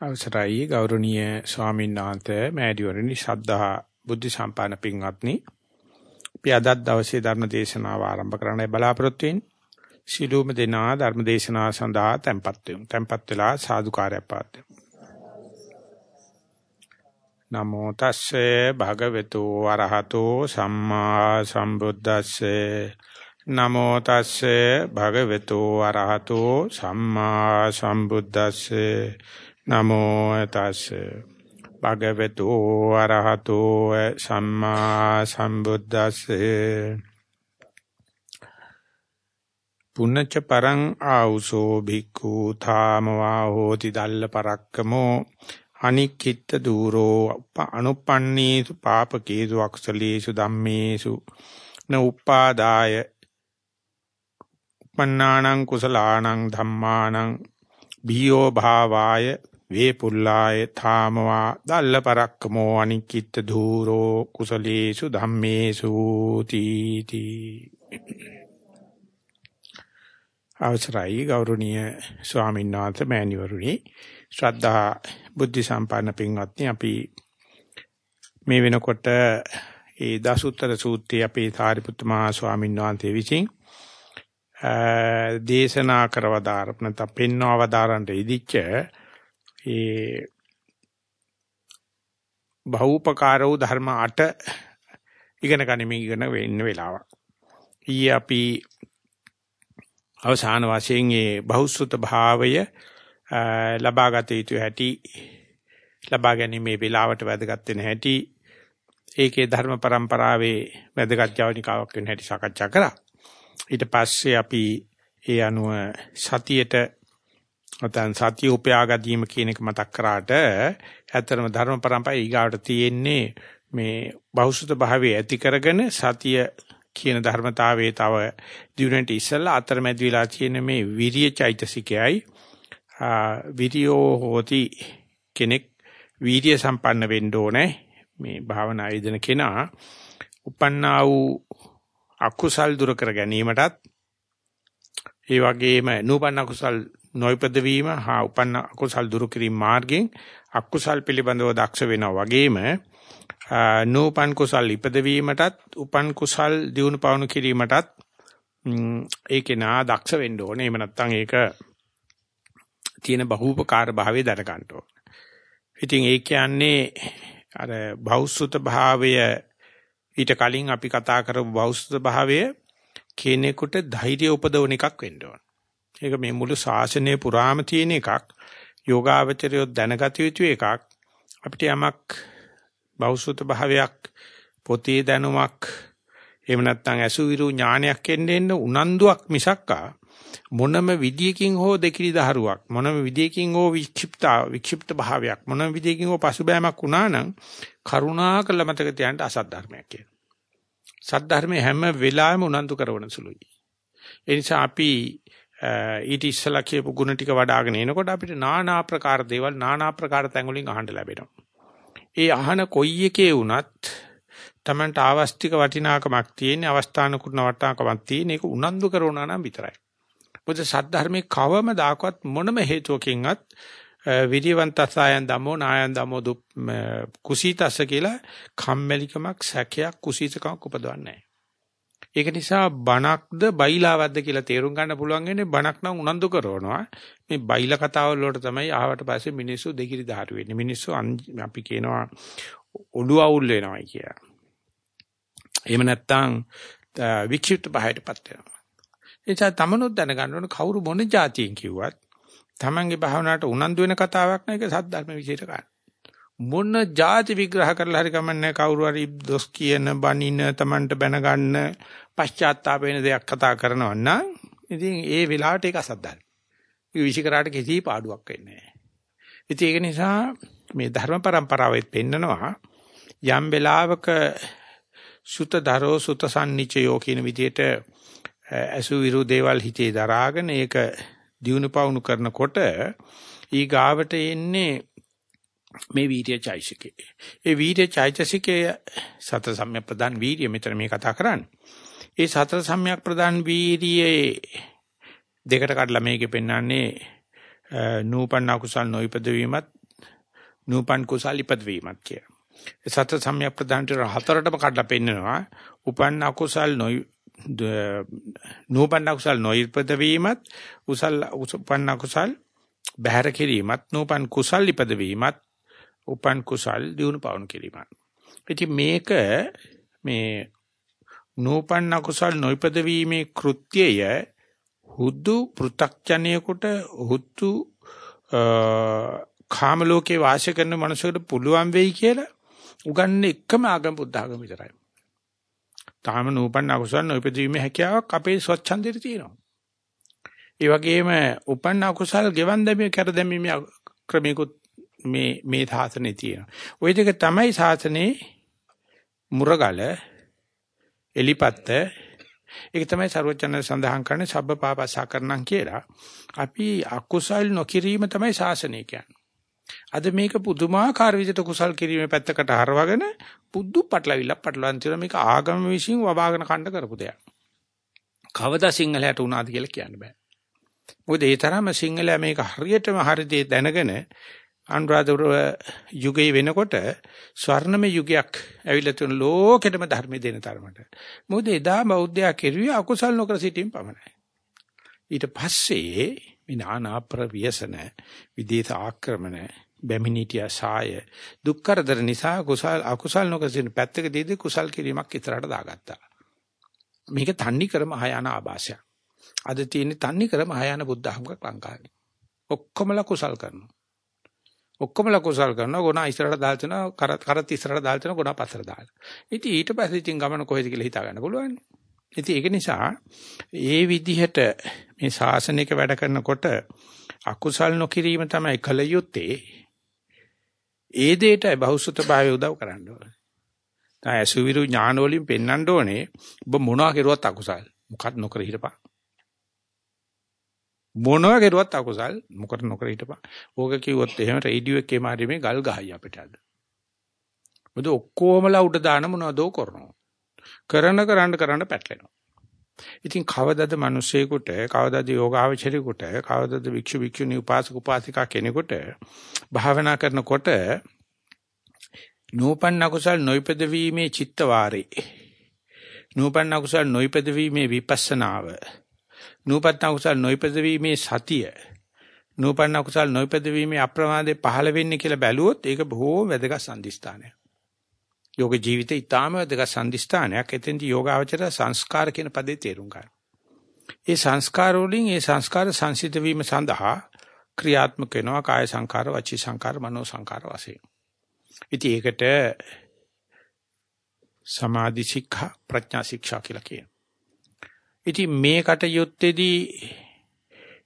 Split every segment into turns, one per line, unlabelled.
අවසරයි ගෞරවනීය ස්වාමීන් වහන්සේ මෑඩිවරණි ශ්‍රද්ධා බුද්ධ සම්පන්න පින්වත්නි අපි අද දවසේ ධර්ම දේශනාව ආරම්භ කරන්නයි බලාපොරොත්තු වෙන්නේ. ශිළුම දෙනා ධර්ම දේශනාව සඳහා tempත් වෙමු. tempත් වෙලා සාදුකාරය පාත්වෙමු. නමෝ තස්සේ භගවතු වරහතෝ සම්මා සම්බුද්දස්සේ නමෝ තස්සේ භගවතු වරහතෝ සම්මා සම්බුද්දස්සේ නමෝ තස්සේ භගවතු අරහතෝ සම්මා සම්බුද්දස්සේ. පුන්නච්ච පරං ආ우සෝ භික්ඛු ථාමවා හෝති දල්ල පරක්කමෝ අනික්කිට දූරෝ අනුපන්නේසු පාපකේසු අක්සලේසු ධම්මේසු. න උපාදාය උපන්නානං කුසලානං ධම්මානං බියෝ භාවාය වේපුල්ලාය ථාමවා දල්ල පරක්කමෝ අනික්කිට ධූරෝ කුසලේසු ධම්මේසු තීති. අවසරයි ගෞරවනීය ස්වාමීන් වහන්සේ මෑණිවරුනි. ශ්‍රද්ධා බුද්ධ සම්පන්න පින්වත්නි අපි මේ වෙනකොට ඒ දසුත්තර සූත්‍රයේ අපේ සාරිපුත්ත මහා ස්වාමීන් වහන්සේ විසින් දේශනා කරවදාර නැත්නම් පෙන්වවදාරන්ට ඉදිච්ච ඒ බහූපකාර වූ ධර්ම 8 ඉගෙන ගනිමින් ඉගෙන වෙන්න වෙලාවක්. ඊයේ අපි අවසාන වශයෙන් ඒ බහුසුත භාවය ලබාගත යුතු හැටි ලබා ගැනීමේ වෙලාවට වැදගත් වෙන හැටි ඒකේ ධර්ම પરම්පරාවේ වැදගත් ජවනිකාවක් වෙන හැටි සාකච්ඡා කරා. ඊට පස්සේ අපි ඒ අනුව සතියට නැත්නම් සතිය උපයාගැනීම කියන එක මතක් කරාට ඇත්තටම ධර්ම પરම්පරාව ඊගාවට තියෙන්නේ මේ බහුසුත භාවයේ ඇති කරගෙන සතිය කියන ධර්මතාවයේ තව දිනුනෙට ඉස්සෙල්ලා අතරමැද විලා තියෙන මේ විරිය චෛතසිකයයි. විරියෝ හෝති කෙනෙක් වීර්ය සම්පන්න වෙන්න ඕනේ. මේ භාවනා යෙදෙන කෙනා උපන්නා වූ අකුසල් දුරු කර ගැනීමටත් ඒ වගේම නූපන්න අකුසල් නොයිපද වීම හා උපන්න අකුසල් දුරු කිරීම මාර්ගයෙන් අකුසල් පිළිබඳව දක්ෂ වෙනවා වගේම නූපන් කුසල් ඉපද වීමටත් උපන් කුසල් දිනු පවණු කිරීමටත් ඒකේ නා දක්ෂ වෙන්න ඕනේ. එහෙම නැත්නම් ඒක තියෙන බහූපකාර භාවය දර ගන්න ඕනේ. ඉතින් ඒ කියන්නේ අර බෞසුත භාවය ඊට කලින් අපි කතා කරපු බෞද්ධ භාවය කෙනෙකුට ධෛර්ය උපදවන එකක් වෙන්න ඕන. ඒක මේ මුළු ශාසනය පුරාම තියෙන එකක්. යෝගාවචරය දැනගත යුතු එකක්. අපිට යමක් බෞද්ධ භාවයක් පොතේ දැනුමක් එහෙම නැත්නම් අසුවිරු ඥානයක් එන්න එන්න උනන්දුවක් මිසක්කා මොනම විදියකින් හෝ දෙකිලි දහරුවක් මොනම විදියකින් හෝ වික්ෂිප්ත වික්ෂිප්ත භාවයක් මොනම විදියකින් හෝ පසුබෑමක් වුණා නම් කරුණාකර මතක තියාගන්න අසත් ධර්මයක් කියන. සත් ධර්මයේ හැම වෙලාවෙම උනන්දු කරන සුළුයි. ඒ නිසා අපි ඊට ඉස්සලා කියපු ಗುಣ ටික වඩ아가න එනකොට අපිට নানা ආකාර දේවල් নানা ආකාර තැන් වලින් අහන්න ලැබෙනවා. ඒ අහන කොයි එකේ වුණත් Tamanට ආවස්තික වටිනාකමක් තියෙන, අවස්ථානුකූර්ණ වටිනාකමක් තියෙන ඒක උනන්දු කරනවා නම් විතරයි. මොකද සද්ධර්මයේ කවමදාකවත් මොනම හේතුවකින්වත් විරිවන්තසයන් දමෝ නායන් දමෝ කුසීතස්ස කියලා කම්මැලිකමක් සැකයක් කුසීතකමක් උපදවන්නේ නැහැ. ඒක නිසා බණක්ද බයිලාවක්ද කියලා තේරුම් ගන්න පුළුවන් වෙන්නේ බණක් නම් උනන්දු කරනවා. මේ බයිලා කතාවල් වලට තමයි ආවට පස්සේ මිනිස්සු දෙකිරි දහරු වෙන්නේ. මිනිස්සු අපි කියනවා ඔළුව අවුල් වෙනවා කියලා. එහෙම නැත්නම් වික්ෂිප්ත පහයටපත් වෙනවා. ඒ නිසා තමනුත් දැනගන්න ඕන කවුරු මොන જાතියෙන් කිව්වත් තමන්ගේ භාවනාවට උනන්දු වෙන කතාවක් නේක සද්ධර්ම විශේෂ කාරණා. මොන જાති විග්‍රහ කරලා හරි කමන්නේ කවුරු හරි දොස් කියන බනින Tamanට බැන ගන්න පශ්චාත්තාප වෙන දෙයක් කතා කරනවා නම් ඉතින් ඒ වෙලාවට ඒක අසද්දායි. ඒ විෂිකරාට කිසි පාඩුවක් වෙන්නේ නැහැ. ඉතින් ඒක නිසා මේ ධර්ම પરම්පරාවෙත් පෙන්නනවා යම් වෙලාවක සුත ධරෝ සුත sannичයෝ කියන විදිහට අසු විරු දේවල් හිතේ දරාගෙන ඒක දිනුපවුණු කරනකොට ඊ ගාවට එන්නේ මේ වීර්ය චෛසිකේ. ඒ වීර්ය චෛතසිකයේ සතර සම්‍යක් ප්‍රදාන් වීර්ය මෙතන මේ කතා කරන්නේ. ඒ සතර සම්‍යක් ප්‍රදාන් වීර්යයේ දෙකට කඩලා මේකේ පෙන්වන්නේ නූපන්න කුසල් නොයිපද වීමත් නූපන් කුසල් ඉපදවීමත් කිය. සතර සම්‍යක් ප්‍රදාන්ට හතරටම කඩලා පෙන්නනවා. උපන් අකුසල් නොයි නූපන් අකුසල් නොයිපද වීමත් උසල් උපන් අකුසල් බහැර කිරීමත් නූපන් කුසල් ඉපද වීමත් උපන් කුසල් දිනු පවණු කිරීමත් ඉතින් මේක මේ නූපන් අකුසල් නොයිපද වීමේ කෘත්‍යය හුදු පෘ탁ජනයෙකුට හුදු කාම ලෝකේ වාසය කරන මනුස්සයෙකුට පුළුවන් වෙයි කියලා උගන්නේ එකම ආගම බුද්ධ ආගම විතරයි. තාම නූපන් අකුසල් නොයිපදීමේ හැකියාවක් අපේ ස්වච්ඡන්දෙට තියෙනවා. ඒ වගේම උපන් අකුසල් ගෙවන් දැමීම කර දැමීමේ ක්‍රමිකුත් මේ මේ සාසනේ තියෙනවා. ওই දෙක තමයි සාසනේ මුරගල එලිපත්ත ඒක තමයි ਸਰවචන සඳහන් කරන්නේ සබ්බ පාපසා කරනම් කියලා. අපි අකුසල් නොකිරීම තමයි සාසනය කියන්නේ. අද මේක පුදුමාකාර විදිහට කුසල් කිරීමේ පැත්තකට හරවගෙන පුදු පටලවිලා පටලවන් තියෙන මේක ආගම විශ්ින් වබාගෙන කණ්ඩ කරපු දෙයක්. කවදා සිංහලයට වුණාද කියලා කියන්න බෑ. මොකද ඒ තරම සිංහලයා මේක හරියටම හරියට දැනගෙන අනුරාධපුර යුගයේ වෙනකොට ස්වර්ණමය යුගයක් ඇවිල්ලා තුන ලෝකෙටම ධර්ම දෙන තරමට. මොකද එදා බෞද්ධයා කෙරුවේ අකුසල් නොකර සිටීම පමණයි. ඊට පස්සේ මේ නානා ප්‍රව්‍යසන විදේශ ආක්‍රමණ බැමිණිටිය සාය දුක්කරදර නිසා කුසල් අකුසල් නොකර සිටින පැත්තක දීදී කුසල් කිරීමක් ඉතරට දාගත්තා. මේක තන්නේ කර මහායාන ආభాෂයක්. අද තියෙන තන්නේ කර මහායාන බුද්ධ ධර්මක ලංකාවේ. ඔක්කොමලා කුසල් කරනවා. ඔක්කොමලා කුසල් කරනවා ගුණා ඉස්සරහට දාලා තිනවා කරත් කරත් ඉස්සරහට දාලා තිනවා ගුණා පස්සට දාලා. ඉතින් ඊට පස්සේ ඉතින් ගමන කොහෙද කියලා හිතා ගන්න පුළුවන්. ඉතින් ඒක නිසා ඒ විදිහට මේ ශාසනික වැඩ කරනකොට අකුසල් නොකිරීම තමයි කල යුත්තේ. ඒ දෙයට බහුසුත භාවය උදව් කරන්න ඕනේ. දැන් අසුවිරු ඥාන වලින් පෙන්වන්න ඕනේ ඔබ මොනවා කරුවත් අකුසල්. මොකක් නොකර හිටපන්. මොනවා කරුවත් අකුසල් මොකට නොකර හිටපන්. ඕක කිව්වොත් එහෙම රේඩියෝ එකේ මාරි මේ ගල් ගහයි අපිට අද. මොකද ඔක්කොමලා උඩ දාන මොනවදෝ කරනවා. කරන කරන්න කරන්න පැටලෙනවා. ඉතින් කවදද මිනිස්සෙකුට කවදද යෝගාවචරයෙකුට කවදද වික්ෂු වික්ෂුණී උපාසක උපාසිකා කෙනෙකුට භාවනා කරනකොට නූපන්න කුසල් නොයිපද වීමේ චිත්ත වාරේ නූපන්න කුසල් නොයිපද වීමේ විපස්සනාව නූපන්න කුසල් නොයිපද වීමේ සතිය නූපන්න කුසල් නොයිපද වීමේ අප්‍රමාදේ පහළ වෙන්නේ කියලා බැලුවොත් ඒක බොහෝ වැදගත් සම්දිස්ථානයක් යෝග ජීවිතේ ඊටාම වැදගත් සම්දිස්ථානයක්. එතෙන්දී යෝගාවචර සංස්කාර කියන පදේ තේරුම් ගන්න. ඒ සංස්කාර වලින් ඒ සංස්කාර සංසිද්ධ වීම සඳහා ක්‍රියාත්මක වෙනවා කාය සංකාර, වචී සංකාර, මනෝ සංකාර වශයෙන්. ඉතින් ඒකට සමාධි ශික්ෂා, ප්‍රඥා ශික්ෂා කියලා කියනවා. ඉතින් මේ කටයුත්තේදී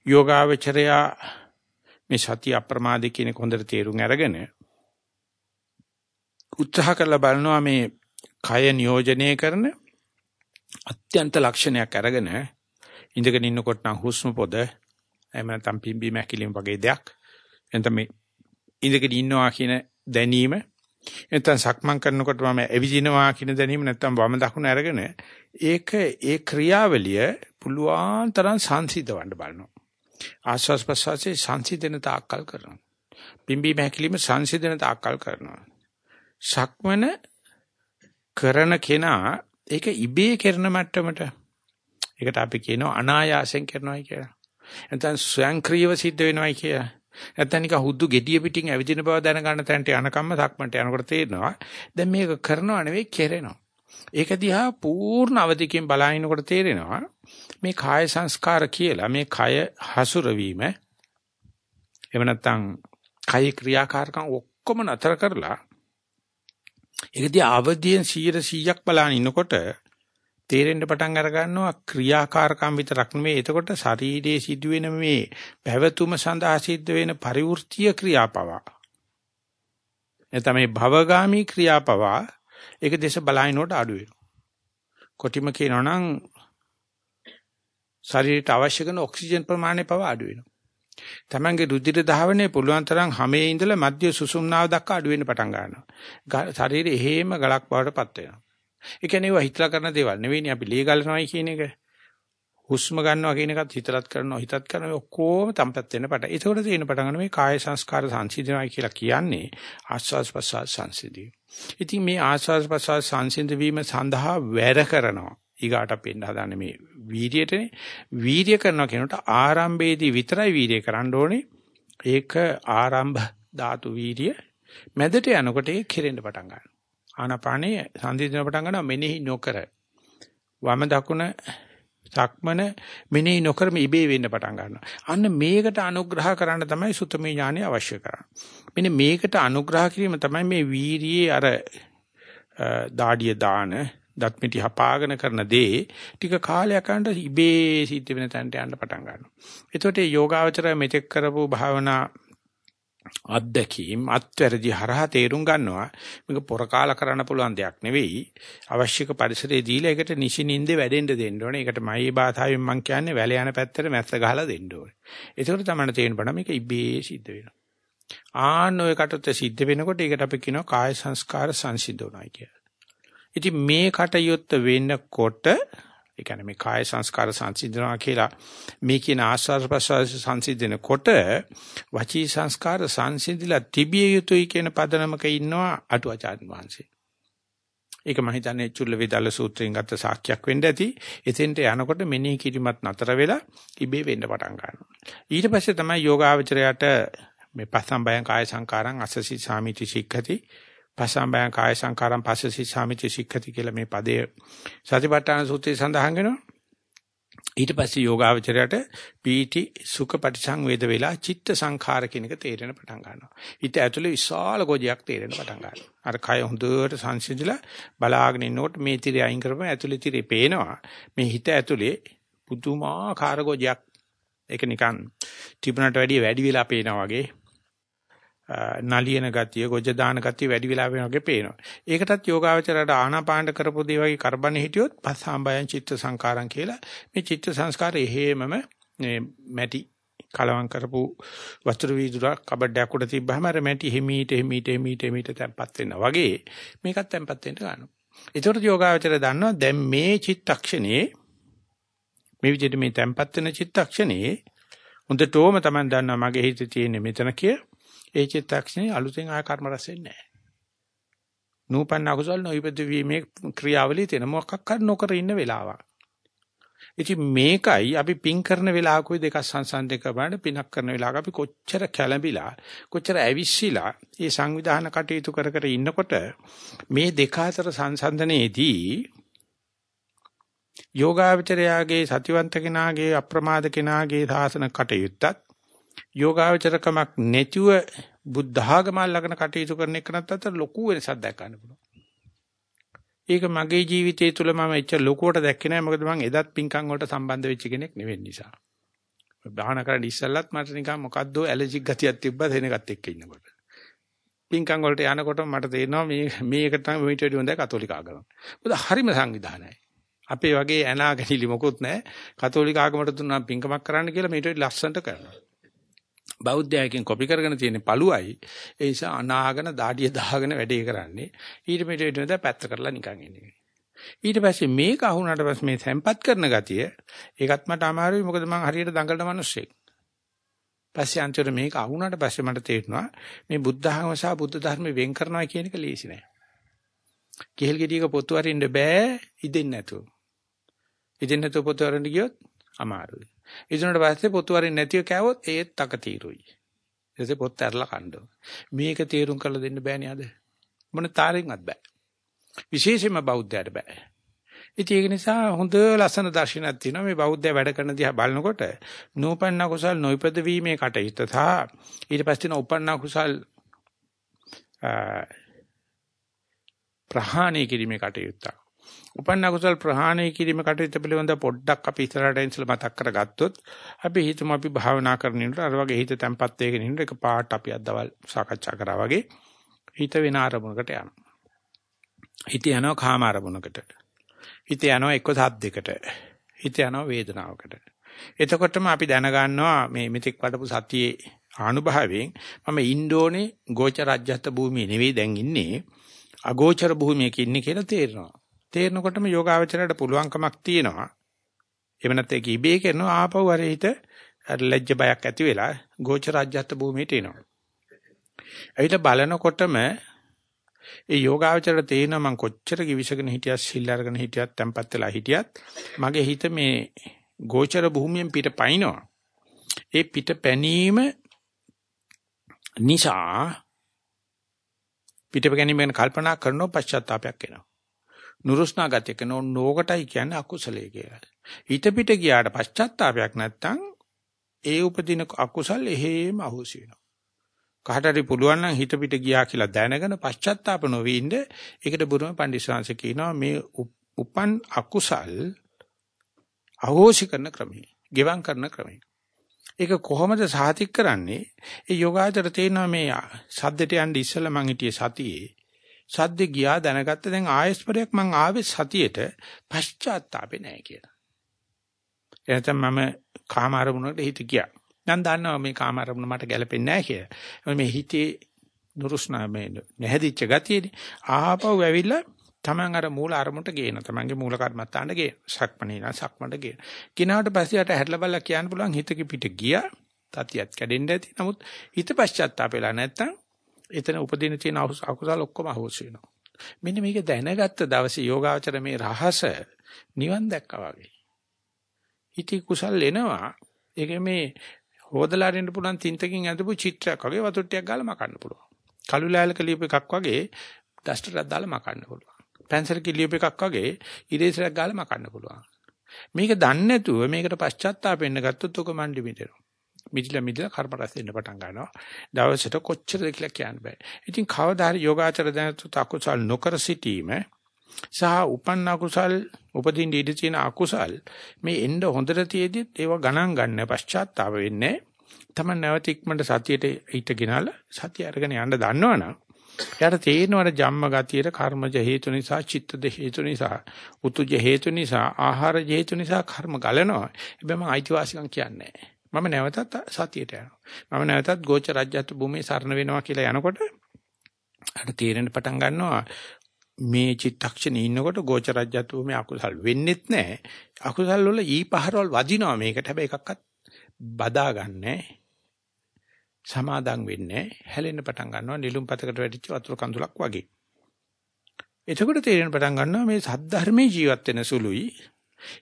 යෝගාවචරයා මේ සති අප්‍රමාද කියන හොඳට තේරුම් අරගෙන උත්සාහ කරලා බලනවා මේ කය නියෝජනය කරන අත්‍යන්ත ලක්ෂණයක් අරගෙන ඉඳගෙන ඉන්නකොට නම් හුස්ම පොද එහෙම නැත්නම් පිම්බි මැකිලිම වගේ දෙයක්. එතන මේ ඉඳගෙන ඉන්නවා කියන දැනීම නැත්නම් සක්මන් කරනකොට මම ඇවිදිනවා කියන දැනීම නැත්නම් වම දකුණ අරගෙන ඒක ඒ ක්‍රියාවලිය පුළුවන් තරම් සංසිඳවන්න බලනවා ආස්වාස් ප්‍රසවාසයේ සංසිඳන තාක්කල් කරනවා පිම්බි මැකිලිම සංසිඳන තාක්කල් කරනවා සක්මන කරන කෙනා ඒක ඉබේ කරන මට්ටමට ඒකට අපි කියනවා අනායාසයෙන් කරනවායි කියලා. නැත්නම් ස්වයංක්‍රීයව සිද්ධ වෙනවායි කියලා. නැත්නම් නිකන් හුදු gediya පිටින් ඇවිදින බව දැනගන්න තැනට යනකම්ම සක්මන්ට යනකොට තේරෙනවා. දැන් මේක කරනවා නෙවෙයි කෙරෙනවා. ඒක දිහා පූර්ණ අවධියකින් බලනකොට තේරෙනවා මේ කාය සංස්කාර කියලා මේ කය හසුරවීම එහෙම නැත්නම් කය ක්‍රියාකාරකම් ඔක්කොම නතර කරලා ඒකදී අවදියෙන් 100%ක් බලන ඉන්නකොට තේරෙන්න පටන් අර ගන්නවා ක්‍රියාකාරකම් විතරක් නෙමෙයි එතකොට ශරීරයේ සිදුවෙන මේ පැවතුම සඳහා සිද්ධ වෙන පරිවෘත්තීය ක්‍රියාපව එතම මේ භවගාමි ක්‍රියාපව ඒක දේශ බලහිනකොට අඩු වෙනවා කොටිම කියනවා නම් ශරීරයට අවශ්‍ය කරන ඔක්සිජන් ප්‍රමාණය පව අඩු වෙනවා තමන්ගේ රුධිර දහවනේ පුළුවන් තරම් හැමේ ඉඳලා මධ්‍ය සුසුම්නාව දක්වා අඩු වෙන්න පටන් ගන්නවා. ශරීරය එහෙම ගලක් බවටපත් වෙනවා. ඒ කියන්නේ ඒවා හිතලා කරන දේවල් නෙවෙයිනේ අපි ලේ ගලනවායි කියන එක. හුස්ම ගන්නවා කියන එකත් හිතලත් කරනවා හිතත් කරනවා ඔක්කොම තම්පත් වෙන්න පටන්. ඒකෝට තියෙන පටන් ගන්න මේ කාය සංස්කාර සංසිඳනවා කියලා කියන්නේ ආස්වාස් ප්‍රසවාස සංසිඳී. ඉතින් මේ ආස්වාස් ප්‍රසවාස සංසිඳ වීම සඳහා වැඩ කරනවා. ඊගාට අපෙන්න හදන්නේ මේ වීර්යයටනේ. වීර්ය කරනවා කියනකොට ආරම්භයේදී විතරයි වීර්ය කරන්න ඕනේ. ඒක ආරම්භ ධාතු වීර්ය. මැදට යනකොට ඒක කෙරෙන්න පටන් ගන්නවා. ආනාපානේ සංසිඳන පටන් ගන්නවා මෙනෙහි නොකර. වම දකුණ සක්මන මෙනෙහි නොකරම ඉබේ වෙන්න පටන් ගන්නවා. අන්න මේකට අනුග්‍රහ කරන්න තමයි සුතමේ ඥානය අවශ්‍ය කරන්නේ. මෙන්න මේකට අනුග්‍රහ කිරීම තමයි මේ වීරියේ අර දාඩිය දාන දත්මිටි හපාගෙන කරන දේ ටික කාලයක් යනකොට ඉබේ සිද්ධ වෙන තැනට යන්න පටන් ගන්නවා. එතකොට මේ යෝගාවචරය මෙතෙක් කරපු භාවනා අත්දැකීම් අත්වැරදි හරහා තේරුම් ගන්නවා. මේක පොරකාල කරන්න පුළුවන් දෙයක් නෙවෙයි. අවශ්‍යක පරිසරයේ දීලා ඒකට නිසිනින්ද වැඩෙන්න දෙන්න ඕනේ. ඒකට මයි භාෂාවෙන් මම කියන්නේ වැල යන පැත්තට මැස්ස ගහලා දෙන්න ඕනේ. ඒකට තමයි තේරෙන්න බඩ මේක ඉබේ සිද්ධ වෙනවා. ආන්න ඔය කටත් සිද්ධ වෙනකොට ඒකට අපි කියනවා කාය සංස්කාර සංසිද්ධුණයි කියලා. ඉතින් මේ කටයුත්ත වෙනකොට ඒ කියන්නේ මේ කාය සංස්කාර සංසිඳනවා කියලා මේ කියන ආස්වාද ප්‍රසවාස සංසිඳනකොට වචී සංස්කාර සංසිඳිලා තිබිය යුතුයි කියන පදනමක ඉන්නවා අටුවාචාර්ය වහන්සේ. ඒක මම හිතන්නේ චුල්ල වේදාල සූත්‍රයෙන් ගත්ත සාක්ෂියක් වෙන්න ඇති. එතෙන්ට යනකොට මෙනෙහි කිරීමත් නතර වෙලා ඉබේ වෙන්න පටන් ගන්නවා. ඊට පස්සේ තමයි යෝගාවචරයට මේ පස්සම්බයං කාය සංකාරං අසසි සාමිති සික්ඛති පසම්බයං කාය සංකාරම් පස්සසි සාමිති සික්ඛති කියලා මේ පදයේ සතිපට්ඨාන සූත්‍රයේ සඳහන් වෙනවා. ඊට පස්සේ යෝගාවචරයට පීටි සුඛ පටිසංවේද වෙලා චිත්ත සංඛාර කියන එක තේරෙන පටන් ගන්නවා. හිත ඇතුලේ විශාල ගොජයක් තේරෙන පටන් ගන්නවා. අර කය හොඳට සංසිඳිලා බලාගෙන ඉන්නකොට මේ tire අයින් කරපම ඇතුලේ tire පේනවා. මේ හිත ඇතුලේ පුදුමාකාර ගොජයක් ඒක නිකන් තිබුණට වැඩිය වැඩි වෙලා පේනවා වගේ නලියන ගතිය, ගොජ දාන ගතිය වැඩි වෙලා වෙන වගේ පේනවා. ඒකටත් යෝගාවචරයට ආනාපාන කරපු දේ වගේ කරබන්නේ හිටියොත් පස්සම්බයං චිත්ත සංකාරම් කියලා මේ චිත්ත සංස්කාරය හේමම මේ මැටි කලවම් කරපු වතුර වීදුරක් කබඩයක් උඩ තිබ්බහම අර මැටි හිමීට හිමීට හිමීට හිමීට තැම්පත් වෙනවා වගේ මේකත් තැම්පත් වෙන්න ගන්නවා. ඒතකොට යෝගාවචරය දන්නවා දැන් මේ චිත්තක්ෂණේ මේ විදිහට මේ තැම්පත් වෙන චිත්තක්ෂණේ හොඳටම තමයි දන්නවා මගේ හිතේ තියෙන මෙතන කිය ඒ චිත්තක්ෂණේ අලුතෙන් ආය කර්ම රැස් වෙන්නේ නැහැ. නූපන්න අකුසල නොයිපද වීමේ ක්‍රියාවලිය තියෙන මොකක් හරි නොකර ඉන්න වෙලාවක්. ඉතින් මේකයි අපි පින් කරන වෙලාවකෝයි දෙක සංසන්දනය කරන පිනක් කරන වෙලාවක අපි කොච්චර කැළඹිලා කොච්චර ඇවිස්සීලා මේ සංවිධාන කටයුතු කර කර ඉන්නකොට මේ දෙක අතර සංසන්දනයේදී යෝගාවචරයාගේ සතිවන්ත කෙනාගේ අප්‍රමාද කෙනාගේ සාසන කටයුත්තත් යෝගාවචරකමක් නැතුව බුද්ධ ආගම ළඟන කටයුතු කරන එකනත් අතර ලොකු වෙනසක් දැක් ගන්න පුළුවන්. ඒක මගේ ජීවිතය තුළ මම එච්චර ලොකුවට දැක්කේ නැහැ මොකද මම එදත් පින්කම් වලට සම්බන්ධ වෙච්ච කෙනෙක් නෙවෙයි නිසා. බාහන කරන් ඉස්සෙල්ලත් මට නිකන් මොකද්ද ඇලර්ජික් ගතියක් තිබ්බා දෙනකත් එක්ක ඉන්නකොට. පින්කම් වලට යනකොට මට තේරෙනවා මේ මේකට තමයි මේට වැඩි හොඳයි කතෝලික ආගම. මොකද හරිම සංවිධානයයි. අපේ වගේ ඇනාගනිලි මොකුත් නැහැ. කතෝලික ආගමට දුන්නා පින්කමක් කරන්න කියලා මේට ලස්සනට කරනවා. බෞද්ධයකින් කොපි කරගෙන තියෙන පළුවයි ඒ නිසා අනාගෙන දාඩිය දාගෙන වැඩේ කරන්නේ. ඊට මෙට ඊට පැත්ත කරලා නිකන් ඉන්නේ. ඊට පස්සේ මේක අහුණාට පස්සේ මේ තැම්පත් කරන ගතිය ඒකත් මට අමාරුයි. මොකද මම හරියට දඟලන මිනිස්සෙක්. පස්සේ අන්තිමට මේක අහුණාට පස්සේ මට තේරෙනවා මේ බුද්ධ ධර්ම සහ බුද්ධ ධර්ම වෙන් කරනවා කියන එක ලේසි නෑ. කෙහෙල් ගෙඩියක පොතු අරින්න බෑ ඉදෙන්නේ නැතුව. ඉදෙන්නේ නැතුව පොතු අරින්න ගියොත් අමාරුයි. ඉදුණට පස්සේ පොතු වරින් නැතිව කෑවොත් ඒත් තකතිරුයි. ඊටසේ පොත් ඇරලා කන්න මේක තේරුම් කරලා දෙන්න බෑනේ අද. මොන තාරෙන්වත් බෑ. විශේෂයෙන්ම බෞද්ධයට බෑ. ඉතින් ඒක නිසා හොඳ ලස්සන දර්ශනයක් තියෙනවා මේ බෞද්ධය වැඩ කරන දිහා බලනකොට නූපන්න කුසල් නොයිපද වීමේ කටයුත්ත සහ ඊට පස්සේ උපන්න කුසල් ප්‍රහාණය කිරීමේ කටයුත්තක්. උපන්න කුසල් ප්‍රහාණය කිරීම කටයුතු පිළිබඳ පොඩ්ඩක් අපි ඉස්සරහට ඉස්සලා මතක් කරගත්තොත් අපි හිතමු අපි භාවනා කරනකොට අර වගේ හිත තැම්පත් වෙගෙන ඉන්න එක පාට අපි අදවල් සාකච්ඡා කරා වගේ හිත වෙන අරමුණකට යනවා. හිත යනවා කාම අරමුණකට. හිත යනවා එක්ක සද්දයකට. හිත යනවා වේදනාවකට. එතකොටම අපි දැනගන්නවා මේ මෙතෙක් වඩපු සතියේ ආනුභාවයෙන් මම ඉන්ඩෝනේ ගෝචර රාජ්‍යත් භූමියේ නෙවෙයි දැන් ඉන්නේ අගෝචර භූමියක ඉන්නේ කියලා තේරෙනවා. තේරෙනකොටම යෝගාවචරයට පුළුවන්කමක් තියෙනවා. එහෙම නැත්නම් ඒක ඉබේ කරනවා ආපහු අර හිත ලැජ්ජ බයක් ඇති වෙලා ගෝචරාජ්‍යත් භූමියට එනවා. ඇවිල්ලා බලනකොටම ඒ යෝගාවචරයට තේිනවා මං කොච්චර කිවිසගෙන හිටියත් සිල් අරගෙන හිටියත් tempat වෙලා හිටියත් මගේ හිත මේ ගෝචර භූමියෙන් පිට පයින්නවා. ඒ පිට පැනීම නිසා පිටප ගැනීම ගැන කල්පනා කරනොත් පශ්චාත්තාවයක් එනවා. නුරුස්නා ගතිය කරන ඕකටයි කියන්නේ අකුසලයේ කියලා. හිත පිට ගියාට පශ්චාත්තාවයක් නැත්තම් ඒ උපදින අකුසල් එහෙම අහුසි වෙනවා. කාට හරි පුළුවන් නම් හිත පිට ගියා කියලා දැනගෙන පශ්චාත්තාප නොවී ඉන්න ඒකට බුරුම පඬිස්සංශ කියනවා මේ උපන් අකුසල් අහෝසි කරන ක්‍රමය, ගෙවම් කරන ක්‍රමය. ඒක කොහොමද සාතික් කරන්නේ? ඒ යෝගාචර තේනවා මේ සද්දට යන්න ඉස්සෙල්ලා මං හිටියේ සතියේ. සද්ද ගියා දැනගත්ත දැන් ආයෙස්පරයක් මං ආවේ සතියේට පශ්චාත්තාපේ නැහැ කියලා. එතන මම කාම අරමුණකට හිත ගියා. මම දන්නවා මේ කාම අරමුණ මට ගැලපෙන්නේ නැහැ කියලා. මේ හිතේ නුරුස්නා මේ නැහැදිච්ච ගතියනේ. ආපහු ඇවිල්ලා තමන් අර මූල අරමුණට ගේන තමන්ගේ මූල කර්මත්තාන්ට ගේන සක්මණේන සක්මණට ගේන කිනාට පස්සේ යට හැట్లా බලලා කියන්න පුළුවන් හිතක පිට ගියා තතියත් කැඩෙන්න ඇති නමුත් හිත පශ්චාත්තාප වෙලා නැත්තම් එතන උපදින තියෙන අකුසල ඔක්කොම අහෝස් වෙනවා. මෙන්න මේක දැනගත්ත දවසේ යෝගාචර මේ රහස නිවන් දැක්කා වගේ. හිතේ කුසල් එනවා. ඒක මේ හොදලා අරින්න පුළුවන් තින්තකින් ඇඳපු චිත්‍රයක් වගේ වතුර ටිකක් ගාලා මකන්න පුළුවන්. කළු ලෑල්ක ලියපු එකක් වගේ ඩස්ටරයක් දාලා මකන්න පුළුවන්. පැන්සල් කිලියප එකක් වගේ ඉරේසරයක් ගාලා මකන්න පුළුවන්. මේක දන්නේ නැතුව මේකට පශ්චාත්තාප වෙන්න ගත්තොත් ඔක මණ්ඩි මිදෙනවා. මිදිලා මිදිලා කර්ම රැස් වෙන්න පටන් ගන්නවා. දවසට කොච්චරද කියලා කියන්න බෑ. ඉතින් කවදා හරි යෝගාචර දැනතු අකුසල් නොකර සිටීම සහ උපන්න අකුසල් උපදින්න ඉඩ තියෙන අකුසල් මේ එන්න හොඳට තියෙද්දිත් ඒව ගණන් ගන්න පශ්චාත්තාප වෙන්නේ. තමයි නැවත ඉක්මනට සතියට ඊට ගෙනල්ලා සතිය අරගෙන යන්න දන්නවනම් එයාට තේරෙනවට ජම්ම ගතියට කර්මජ හේතු නිසා, චිත්තද හේතු නිසා, උතුජ හේතු නිසා, ආහාරජ හේතු නිසා කර්ම ගලනවා. හැබැයි මම අයිතිවාසිකම් කියන්නේ මම නැවතත් සතියට යනවා. මම නැවතත් ගෝච රජ්‍යත් භූමියේ සරණ වෙනවා කියලා යනකොට අර තේරෙන්න පටන් ගන්නවා මේ චිත්තක්ෂණේ ඉන්නකොට ගෝච රජ්‍යත් භූමියේ අකුසල් වෙන්නෙත් නැහැ. අකුසල් වල ඊ පහරවල් වදිනවා මේකට. හැබැයි එකක්වත් බදා ගන්නෑ. සමාදම් වෙන්නේ හැලෙන්න පටන් ගන්නවා නිලුම් පතකට වැටිච්ච වතුර කඳුලක් වගේ. එතකොට තේරෙන පටන් ගන්නවා මේ සද්ධර්මයේ ජීවත් වෙන සුළුයි.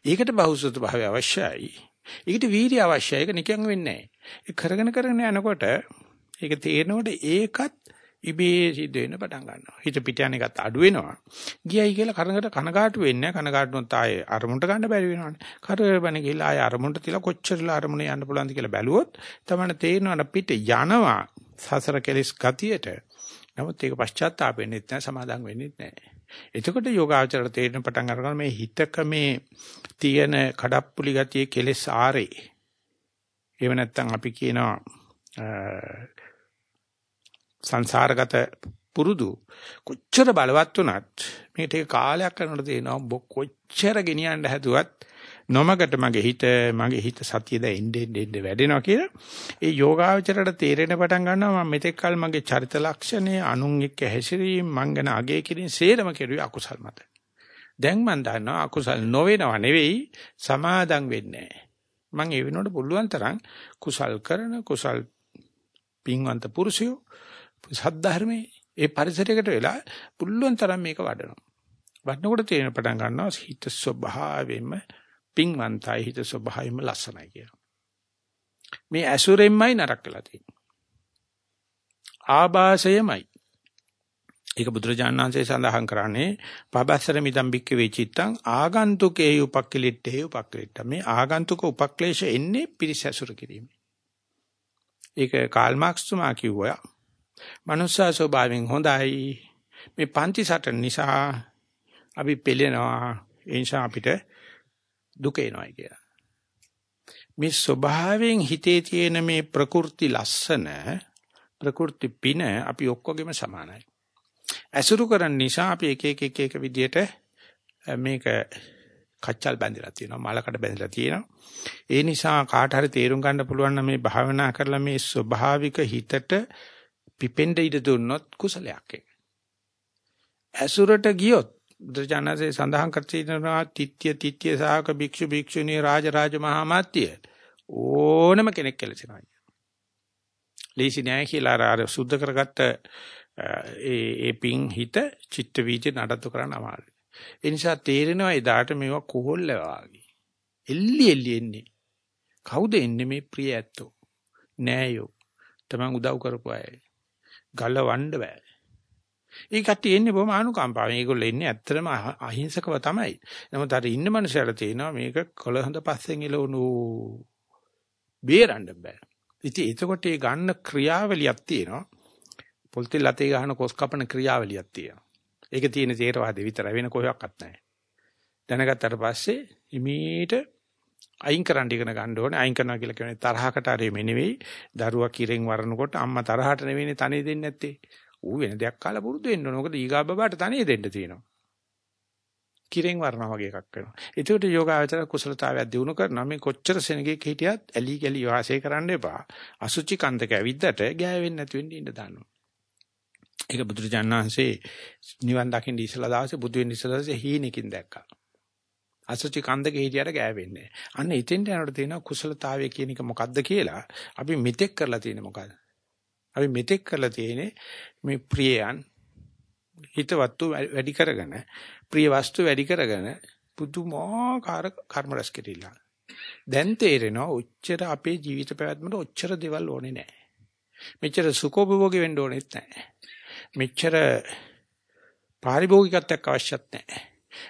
ඒකට බහුසුත භාවය අවශ්‍යයි. ඒකට වීර්ය අවශ්‍යයි. ඒක නිකන් වෙන්නේ නැහැ. ඒ කරගෙන කරගෙන යනකොට ඒක තේරෙනකොට ඒකත් ඉබේ සිද්ධ වෙන්න පටන් ගන්නවා. හිත පිට යන එකත් අඩු වෙනවා. ගියයි කියලා කරකට කනගාටු වෙන්නේ නැහැ. කනගාටුනොත් ආයේ අරමුණට ගන්න බැරි වෙනවනේ. කරබන ගිහලා ආයේ අරමුණට තියලා කොච්චරලා අරමුණ යන්න පුළුවන්ද කියලා බැලුවොත් තමයි තේරෙනවා පිට යනවා සසර කෙලස් ගතියට. නමුත් ඒක පශ්චාත්තාප වෙන්නේ නැහැ සමාදම් වෙන්නේ නැහැ. එතකොට යෝගාචරයට තේරෙන පටන් අරගන්න මේ හිතක මේ තියෙන කඩප්පුලි ගතියේ කෙලස් ආරේ. එහෙම නැත්නම් අපි කියනවා සංසාරගත පුරුදු කොච්චර බලවත් වුණත් මේක ටික කාලයක් කරනකොට තේනවා ඔබ කොච්චර ගෙනියන්න හැදුවත් නොමකට මගේ හිත මගේ හිත සතියද එන්නේ එන්නේ වැඩෙනවා කියලා. ඒ යෝගාවචරයට තේරෙන පටන් ගන්නවා මම මෙතෙක් කල මගේ චරිත ලක්ෂණය අනුන් එක්ක හැසිරීම මං ගැන අගය කිරීම සේරම කෙරුවේ අකුසල් මත. දැන් මන් දන්නවා අකුසල් නොවෙනව නෙවෙයි සමාදම් වෙන්නේ මං ඒ වෙනකොට පුළුවන් තරම් කුසල් කරන කුසල් පින්වන්ත පුරුෂයෝ සද්ධර්මයේ ඒ පරිසරයකට වෙලා පුළුවන් තරම් මේක වඩනවා. වඩනකොට තේරෙන පටන් ගන්නවා හිත ස්වභාවයෙන්ම පිංවන්තයි හිත ස්වභාවයෙන්ම ලස්සනයි කියලා. මේ ඇසුරෙන්මයි නරක වෙලා තියෙන්නේ. ආభాසයමයි. ඒක බුදුරජාණන් වහන්සේ සඳහන් කරන්නේ පබස්සර මිදම් බික්ක වේචිත්තං ආගන්තුකේ උපක්ඛලිට්ඨේ උපක්ඛලිට්ඨ මේ ආගන්තුක උපක්ලේශ එන්නේ පිරිස ඇසුර කිරීම. ඒක කාල් මාක්ස් තුමා කිව්වා මනුෂ්‍ය ස්වභාවයෙන් හොඳයි. මේ පන්ති සටන නිසා අපි පෙළෙනවා. ඒ නිසා අපිට දුක එනවා කියලා. මේ ස්වභාවයෙන් හිතේ තියෙන මේ ප්‍රකෘති ලස්සන ප්‍රකෘති පින අපි ඔක්කොගෙම සමානයි. ඇසුරු කරන නිසා අපි එක එක එක එක විදියට මේක කච්චල් බැඳලා තියෙනවා මලකඩ බැඳලා තියෙනවා ඒ නිසා කාට හරි තේරුම් ගන්න පුළුවන් නම් මේ භාවනා කරලා මේ ස්වභාවික හිතට පිපෙන්න ඉඩ දුන්නොත් කුසලයක් ඒක. ඇසුරට ගියොත් බුදුජානසේ සඳහන් කර තිනවා තිත්‍ය තිත්‍ය සාහක භික්ෂු භික්ෂුණී රාජ රාජ මහා මාත්‍ය ඕනම කෙනෙක් කෙලසිනවා. ලීසි නෑ කියලා අර සුද්ධ කරගත්ත ඒ ඒ පිං හිත චිත්ත වීජ නඩත්තු කරන්න අමාරුයි. ඒ නිසා තේරෙනවා එදාට මේවා කොහොල්ල වාගේ. එල්ලි එල්ලි එන්නේ. කවුද එන්නේ මේ ප්‍රිය ඇත්තෝ? නෑයෝ. තමන් උදව් කරපු අය. ගලවන්න බෑ. ඒ කට්ටිය එන්නේ බොහොම අනුකම්පාවෙන්. ඒගොල්ලෝ එන්නේ ඇත්තටම අහිංසකව තමයි. නමුත් අර ඉන්න මනුස්සයලා තේනවා මේක කොළහඳ පස්සෙන් එළවනු බේරන්න බෑ. ඉතින් එතකොට ඒ ගන්න ක්‍රියාවලියක් තියෙනවා. පොල්තෙල් අතේ ගහන කොස් කපන ක්‍රියාවලියක් තියෙනවා. ඒක තියෙන තේරවාදේ විතර වෙන කොහොක්වත් නැහැ. දැනගත්තට පස්සේ හිමීට අයින් කරන්න ඉගෙන ගන්න ඕනේ. අයින් කරනවා කියලා කියන්නේ තරහකට හරි නෙවෙයි. දරුවා කිරෙන් වරනකොට අම්මා තරහට නෙවෙයිනේ තනේ දෙන්නේ නැත්තේ. ඌ වෙන දෙයක් කාලා පුරුදු වෙන්න ඕන. මොකද ඊගා බබාට තනේ දෙන්න තියෙනවා. කිරෙන් වරනවා වගේ එකක් වෙනවා. ඒකට යෝගාවචර කුසලතාවයක් දිනු කරනවා. මේ කොච්චර සෙනගෙක් හිටියත් ඇලි ගලි වාසය කරන්න එපා. අසුචි කන්දක ඇවිද්දට ගෑවෙන්නේ නැති වෙන්න ඉන්න දානවා. ඒක බුදුරජාණන්සේ නිවන් දකින්න ඉස්සලා දවසේ බුදු වෙන්න ඉස්සලා දවසේ හීනකින් දැක්කා. අසුචි කන්දක හිටියට ගෑවෙන්නේ. අන්න එතෙන්ට යනකොට තියෙනවා කුසලතාවය කියන එක මොකද්ද කියලා. අපි මෙතෙක් කරලා තියෙන්නේ මොකද්ද? අපි මෙතෙක් කරලා තියෙන්නේ මේ ප්‍රියයන් හිතවත්තු වැඩි කරගෙන ප්‍රිය වස්තු වැඩි කරගෙන පුදුමාකාර කර්ම රැස් කෙරෙලා. දැන් තේරෙනවා ඔච්චර අපේ ජීවිත පැවැත්මට ඔච්චර දේවල් ඕනේ නැහැ. මෙච්චර සුඛෝපභෝගී වෙන්න ඕනෙත් නැහැ. මෙච්චර පාරිභෝගිකත්වයක් අවශ්‍යත් නැහැ.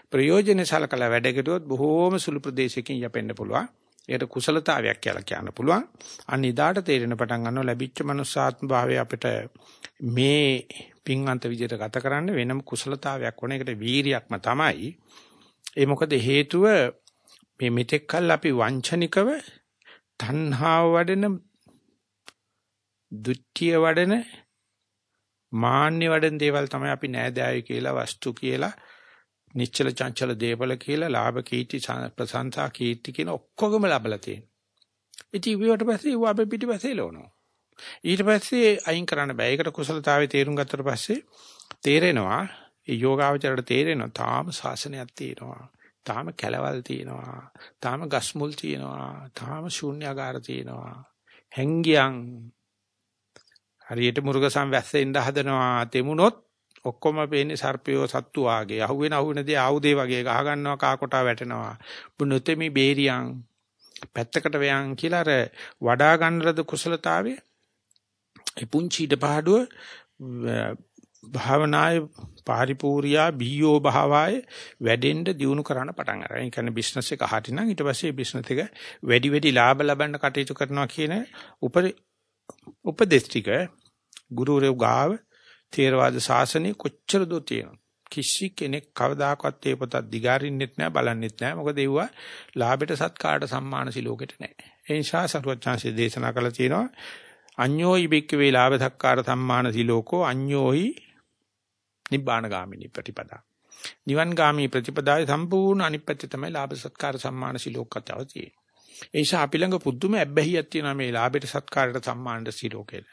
ප්‍රයෝජන සලකලා වැඩ කෙරුවොත් බොහෝම සුළු ප්‍රදේශයකින් යපෙන්න පුළුවන්. ඒකට කුසලතාවයක් කියලා කියන්න පුළුවන්. අන්න ඉදාට තේරෙන පටන් ගන්නවා ලැබිච්ච මනුස්සාත්ම භාවය අපිට මේ පින්වන්ත විදිහට ගත කරන්න වෙනම කුසලතාවයක් ඕන. ඒකට වීරියක්ම තමයි. ඒ මොකද හේතුව මේ මෙතෙක් කල් අපි වංචනිකව තණ්හාව වඩන දුට්ඨිය වඩන මාන්‍ය වඩන දේවල් තමයි අපි නෑදෑයෝ කියලා වස්තු කියලා නිශ්චල චංචල දේවල කියලා ලාභ කීර්ති ප්‍රශංසා කීර්ති කියන ඔක්කොගම ලැබලා තියෙනවා. ඉතින් ඊට පස්සේ ඌ අපේ පිටිපස්සේ එළවනවා. ඊට පස්සේ අයින් කරන්න බෑ. ඒකට කුසලතාවේ තේරුම් ගත්තට පස්සේ තේරෙනවා ඒ යෝගාවචරයට තේරෙනවා තාම ශාසනයක් තියෙනවා. තාම කැලවල් තියෙනවා. තාම ගස්මුල් තියෙනවා. තාම ශූන්‍යාගාර තියෙනවා. හැංගියන් හරියට මුර්ගසම් වැස්සෙන්ද හදනවා. තෙමුනොත් ඔක්කොම පේන්නේ සර්පයෝ සත්තු වාගේ. අහුවෙන අහුවෙන දේ ආයුධේ වගේ ගහ ගන්නවා කා කොටා වැටෙනවා. බුනොතෙමි බේරියන් පැත්තකට වයන් කියලා අර වඩා ගන්න ලද කුසලතාවය ඒ පුංචි ඉඩපාඩුව භාවනායේ පාරිපූර්ණියා බීයෝ භාවය වැඩෙන්න දියුණු කරන්න පටන් අරගෙන. ඒ කියන්නේ බිස්නස් එක හරිනම් ඊට පස්සේ බිස්නස් එක වැඩි වැඩි ලාභ ලබන්න කටයුතු කරනවා කියන උපදේශ ටික ගුරුවරයෝ ගාව තේරවාද ශාසනය කොච්චර දෝ තියෙනවා. කිසි කෙනෙක් කවදාකවත් ඒ පොතක් දිගාරින්නෙත් නෑ බලන්නෙත් නෑ. මොකද ඒවා ලාභයට සත්කාරට සම්මාන සිලෝකෙට නෑ. ඒ නිසා සරුවචාන්සේ දේශනා කළා තියෙනවා අඤ්ඤෝයි බික්කවේ ලාභ සත්කාර සම්මාන සිලෝකෝ අඤ්ඤෝයි නිබ්බානගාමිනී ප්‍රතිපදා. නිවන් ගාමී ප්‍රතිපදාවේ සම්පූර්ණ අනිත් පැත්තේ තමයි ලාභ සත්කාර සම්මාන සිලෝකතාව තියෙන්නේ. ඒ නිසා අපි ළඟ පුදුම ඇබ්බැහියක් තියෙනවා මේ ලාභයට සත්කාරයට සම්මානට සිලෝකෙට.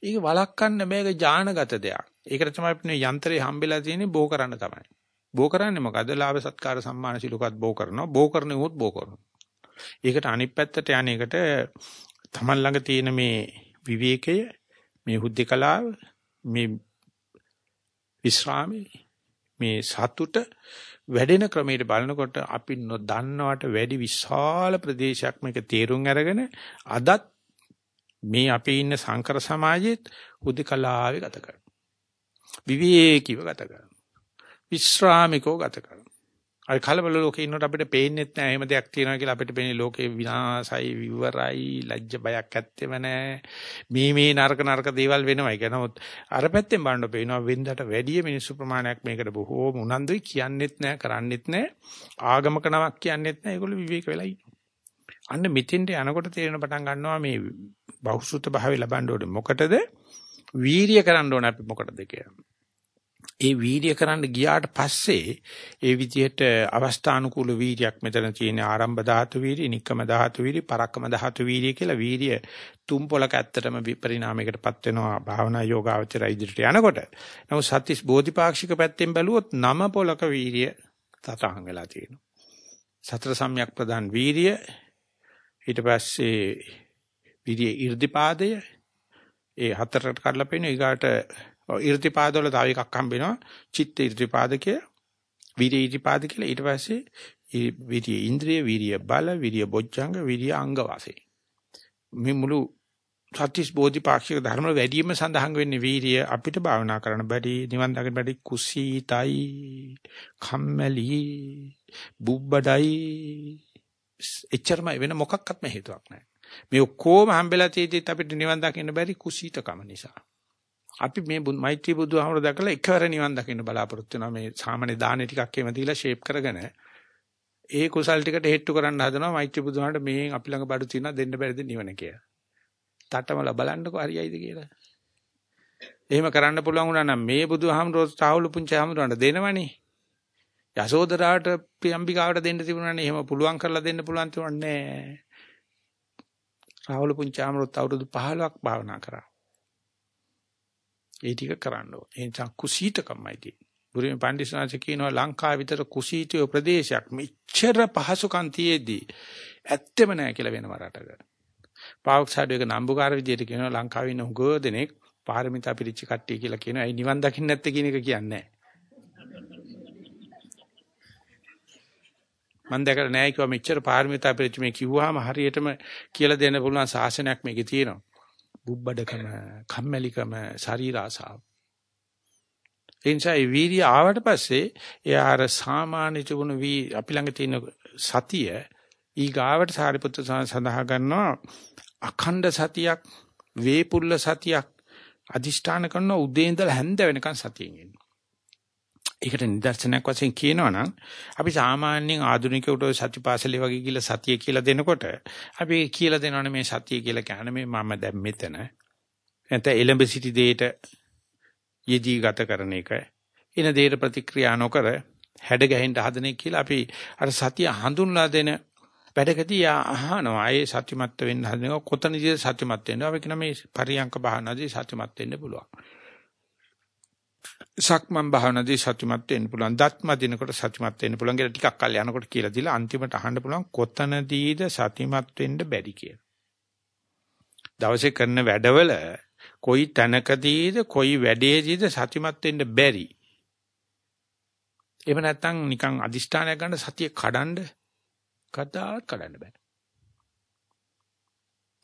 ඒක වළක්වන්න මේක ඥානගත දෙයක්. ඒකට තමයි අපිට යන්ත්‍රේ හම්බෙලා තියෙන්නේ බෝ කරන්න තමයි. බෝ කරන්නේ මොකද? ලාභ සත්කාර සම්මාන සිලෝකත් බෝ කරනවා. බෝ කරන්නේ උත් බෝ කරනවා. ඒකට අනිත් පැත්තට යන එකට තමන් ළඟ තියෙන මේ විවේකය, මේ හුද්ධකලාව, මේ විශ්‍රාමයේ මේ සතුට වැඩෙන ක්‍රමයට බලනකොට අපි නොදන්නවට වැඩි විශාල ප්‍රදේශයක් මේක තේරුම් අරගෙන අදත් මේ අපේ ඉන්න සංකර සමාජයේත් හුදකලාවේ ගත කරනවා. විවේකීව ගත කරනවා. විශ්‍රාමිකව ගත කරනවා. අර කලබල ලෝකේ ඉන්නකොට අපිට පේන්නෙත් නෑ එහෙම දෙයක් තියෙනවා කියලා අපිට පේන්නේ ලෝකේ විනාසයි විවරයි ලැජ්ජ බයක් ඇත්තෙම නෑ මේ මේ නරක නරක දේවල් වෙනවා ඒක නමුත් අර පැත්තෙන් බලනකොට පේනවා වෙන්දට වැඩි මිනිස්සු ප්‍රමාණයක් මේකට බොහෝම උනන්දුයි කියන්නෙත් නෑ කරන්නෙත් නෑ ආගමක නමක් කියන්නෙත් නෑ ඒගොල්ලෝ විවේක වෙලා ඉන්නවා අන්න මෙතෙන්ට යනකොට තේරෙන පටන් ගන්නවා මේ බහුසුත භාවය ලබන්න ඕනේ මොකටද වීරිය කරන්න ඕනේ අපි මොකටද කියලා ඒ වීර්ය කරන්න ගියාට පස්සේ ඒ විදිහට අවස්ථානුකූල වීර්යයක් මෙතන තියෙන ආරම්භ ධාතු වීර්ය, නික්කම ධාතු වීර්ය, පරක්කම ධාතු වීර්ය කියලා වීර්ය තුන් පොලක ඇත්තටම විපරිණාමයකටපත් වෙනවා භාවනා යෝගාවචර ඉදිරියට යනකොට. නමුත් සත්‍තිස් බෝධිපාක්ෂික පැත්තෙන් බැලුවොත් නම පොලක වීර්ය තතහන් වෙලා තියෙනවා. සතර සම්‍යක් ප්‍රදාන් වීර්ය ඊට පස්සේ වීර්ය irdipaadaya ඒ හතරට කඩලා පෙන්නන ඊගාට irdipaad වල තව එකක් හම්බ වෙනවා චිත්ත irdipaad කිය විරිය irdipaad කියලා. ඊට පස්සේ විරිය ඉන්ද්‍රිය විරිය බල විරිය බොජ්ජංග විරිය අංග වාසේ. මේ මුළු සත්‍තිස් බෝධිපාක්ෂික ධර්ම වල වැඩිම සඳහන් වෙන්නේ වීරිය අපිට භාවනා කරන්න බැරි නිවන් දකින්න බැරි කුසීතයි කම්මැලි බුබ්බඩයි. එච්චරම වෙන මොකක්වත්ම හේතුවක් නැහැ. මේ ඔක්කොම හම්බෙලා තියෙද්දිත් අපිට නිවන් දකින්න බැරි කුසීතකම නිසා අපි මේ මෛත්‍රී බුදුහාමර දැකලා එකවර නිවන් දකින්න බලාපොරොත්තු වෙනවා මේ සාමාන්‍ය දාන ටිකක් එහෙම දීලා ෂේප් කරගෙන ඒ කුසල් ටිකට හෙට්ටු කරන්න හදනවා මෛත්‍රී බුදුහාමරට මේ අපි ළඟ බඩු තියෙනවා දෙන්න බැරිද නිවන කියලා. තටමල බලන්නකෝ හරියයිද කියලා. එහෙම කරන්න පුළුවන් වුණා නම් මේ බුදුහාමරෝ රාහුල පුංචි හාමුදුරන්ට දෙනවනේ. යසෝදරාට ප්‍රියම්බිකාවට දෙන්න තිබුණානේ. එහෙම පුළුවන් කරලා දෙන්න පුළුවන් තිබුණේ නැහැ. රාහුල පුංචි හාමුදුරුවෝ අවුරුදු 15ක් භාවනා කරා. ඒ ටික කරන්න ඕනේ. ඒ නිසා කුසීතකමයි තියෙන්නේ. බුරිම පණ්ඩිතනාච කියනවා ලංකාව විතර කුසීතය ප්‍රදේශයක් මෙච්චර පහසුකම් තියේදී ඇත්තෙම නැහැ කියලා වෙනම රටක. පාවොක්සාඩු එක නම්බුකාර විදියට කියනවා ලංකාවේ ඉන්න උගෝ දෙනෙක් පාරමිතා පිරිච්ච කට්ටිය කියලා කියනවා. ඒ නිවන් දකින්න නැත්තේ කියන එක කියන්නේ මම දැකලා නැහැ කිව්වා මෙච්චර පාරමිතා පිරිච්ච මේ කිව්වහම හරියටම කියලා දෙන්න පුළුවන් ශාසනයක් මේකේ තියෙනවා. බුබ්බඩකම, කම්මැලිකම, ශරීර ආසාව. ඒ නිසා ඒ වීර්ය ආවට පස්සේ එයා අර සාමාන්‍ය තිබුණු වී අපි ළඟ තියෙන සතිය ඊගාවට සාරිපුත්‍ර සඳහා ගන්නවා අඛණ්ඩ සතියක් වේපුල්ල සතියක් අදිෂ්ඨාන කරන උදේ ඉඳලා හැන්ද වෙනකන් සතියෙන් ඉන්න. ඒකට නිදර්ශනයක් වශයෙන් කියනවා නම් අපි සාමාන්‍යයෙන් ආධුනිකයට සතිපාසලේ වගේ කියලා සතිය කියලා දෙනකොට අපි කියලා දෙනවනේ මේ සතිය කියලා කියන්නේ මේ මම දැන් මෙතන. නැත්නම් එලඹ සිටි දෙයට යෙදී ගත කරන එක. එන දෙයට ප්‍රතික්‍රියා නොකර හැඩ ගැහෙන්න හදන එක කියලා අපි අර සතිය හඳුන්ලා දෙන වැඩකදී අහනවා. ඒ සත්‍යමත් වෙන්න හදන කොතනද සත්‍යමත් වෙන්නේ? අපි කියන මේ පරියංක භාවනාදී සත්‍යමත් වෙන්න පුළුවන්. සක්මන් භාවනාදී සත්‍යමත් වෙන්න පුළුවන් දත්ම දිනකොට සත්‍යමත් වෙන්න පුළුවන් කියලා ටිකක් කල් යනකොට කියලා දීලා අන්තිමට අහන්න පුළුවන් කොතනදීද සත්‍යමත් වෙන්න බැරි කියලා දවසේ කරන වැඩවල කොයි තැනකදීද කොයි වැඩේදීද සත්‍යමත් වෙන්න බැරි එහෙම නැත්නම් නිකන් අදිෂ්ඨානයක් ගන්න සතිය කඩන්න කදාත් කඩන්න බෑ.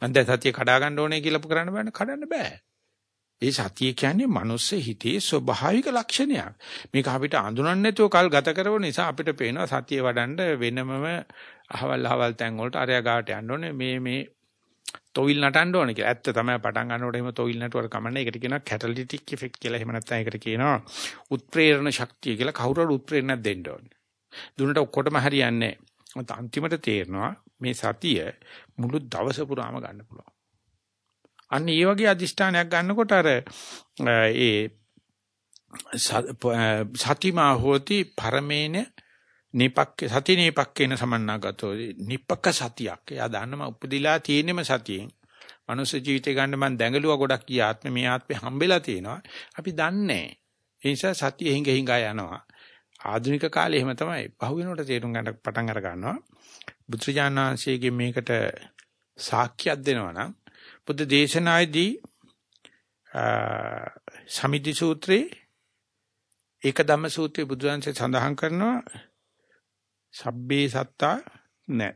අන්ද සතිය කඩා ගන්න ඕනේ කියලා කරන්න බෑනේ කඩන්න බෑ. ඒ සතිය කියන්නේ මනුස්ස හිතේ ස්වභාවික ලක්ෂණයක්. මේක අපිට අඳුනන්නේ නැතුව කල් ගත කරව නිසා අපිට පේනවා සතිය වඩන්න වෙනමම අහවල් අහවල් තැන් වලට අරයා ගාවට යන්න ඕනේ මේ මේ තොවිල් නටන්න ඕනේ කියලා. ඇත්ත තමයි පටන් ගන්නකොට එහෙම තොවිල් නටුවට කමන්නේ. ඒකට කියනවා කැටලිටික් ඉෆෙක්ට් කියලා. එහෙම නැත්නම් ඒකට කියනවා උත්ප්‍රේරණ ශක්තිය කියලා. කවුරුහරි උත්ප්‍රේරණයක් දෙන්න ඕනේ. දුන්නට ඔක්කොටම හරියන්නේ නැහැ. අන්තිමට තේරෙනවා මේ සතිය මුළු දවස පුරාම ගන්න පුළුවන්. අන්න ඒ වගේ අදිෂ්ඨානයක් ගන්නකොට අර ඒ සතිමා හෝති පරමේන නිපක්ක සති නිපක්කේන සමන්නාගතෝ නිපක්ක සතියක්. එයා දන්නම උපදිලා තියෙනෙම සතියෙන්. මනුෂ්‍ය ජීවිතය ගන්න මම දැඟලුවා ගොඩක් කී ආත්මේ මේ ආත්මේ හම්බෙලා තියෙනවා. අපි දන්නේ ඒ නිසා සතිය හිඟ හිඟා යනවා. ආධුනික කාලේ එහෙම තමයි. පහුවෙනකොට තේරුම් ගන්න පටන් අර ගන්නවා. බුද්ධජානනාංශයේ මේකට සාක්ෂියක් දෙනවා නම් බුද්ධ දේශනායේදී සමිති සූත්‍රයේ ඒක ධම්ම සූත්‍රයේ බුදුන්සේ සඳහන් කරනවා සබ්බේ සත්තා නැ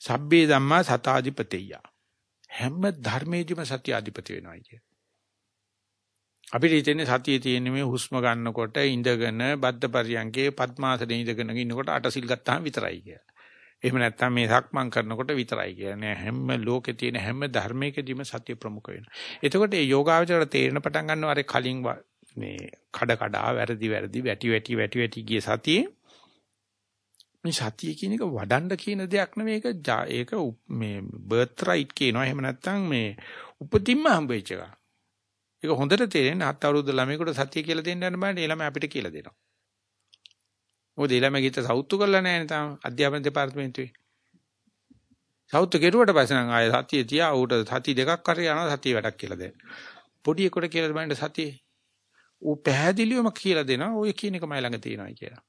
සබ්බේ ධම්මා සතාධිපතිය හැම ධර්මයේදීම සත්‍ය අධිපති වෙනවා කිය. අපිට හිතෙන්නේ සතියේ තියෙන මේ හුස්ම ගන්නකොට ඉඳගෙන බද්ධ පරියන්කේ පద్මාසනේ ඉඳගෙන ඉන්නකොට අටසිල් ගත්තාම විතරයි කිය. එහෙම නැත්නම් මේ සක්මන් කරනකොට විතරයි කියන්නේ හැම ලෝකේ තියෙන හැම ධර්මයකදීම සත්‍ය ප්‍රමුඛ වෙනවා. එතකොට මේ යෝගාවචරයට තේරෙන පටන් ගන්නවා අර කලින් මේ කඩ කඩා වැරදි වැරදි වැටි වැටි වැටි වැටි ගිය සතියේ මේ සතිය කියන එක වඩන්න කියන දෙයක් නෙවෙයි ඒක ඒක මේ බර්ත් රයිට් කියනවා එහෙම නැත්නම් මේ උපතින්ම හම්බෙච්ච එක. ඒක හොඳට තේරෙන්නේ හත් අවුරුදු ළමයෙකුට සතිය කියලා දෙන්න යන බෑනේ ළමයි අපිට කියලා දෙනවා. මොකද ළමයි ගිහින් සෞතු කරලා නැහැ නේ තාම අධ්‍යාපන දෙපාර්තමේන්තුවේ. සෞතු කෙරුවට පස්සේ නම් ආයේ සතිය තියා ඌට සති දෙකක් හරි යනවා සතිය වැඩක් කියලා දෙන්න. පොඩි එකට කියලා බලන්න සතිය. ඌ පැහැදිලිවම කියලා දෙනවා ඔය කියන එක මයි ළඟ තියෙනවා කියලා.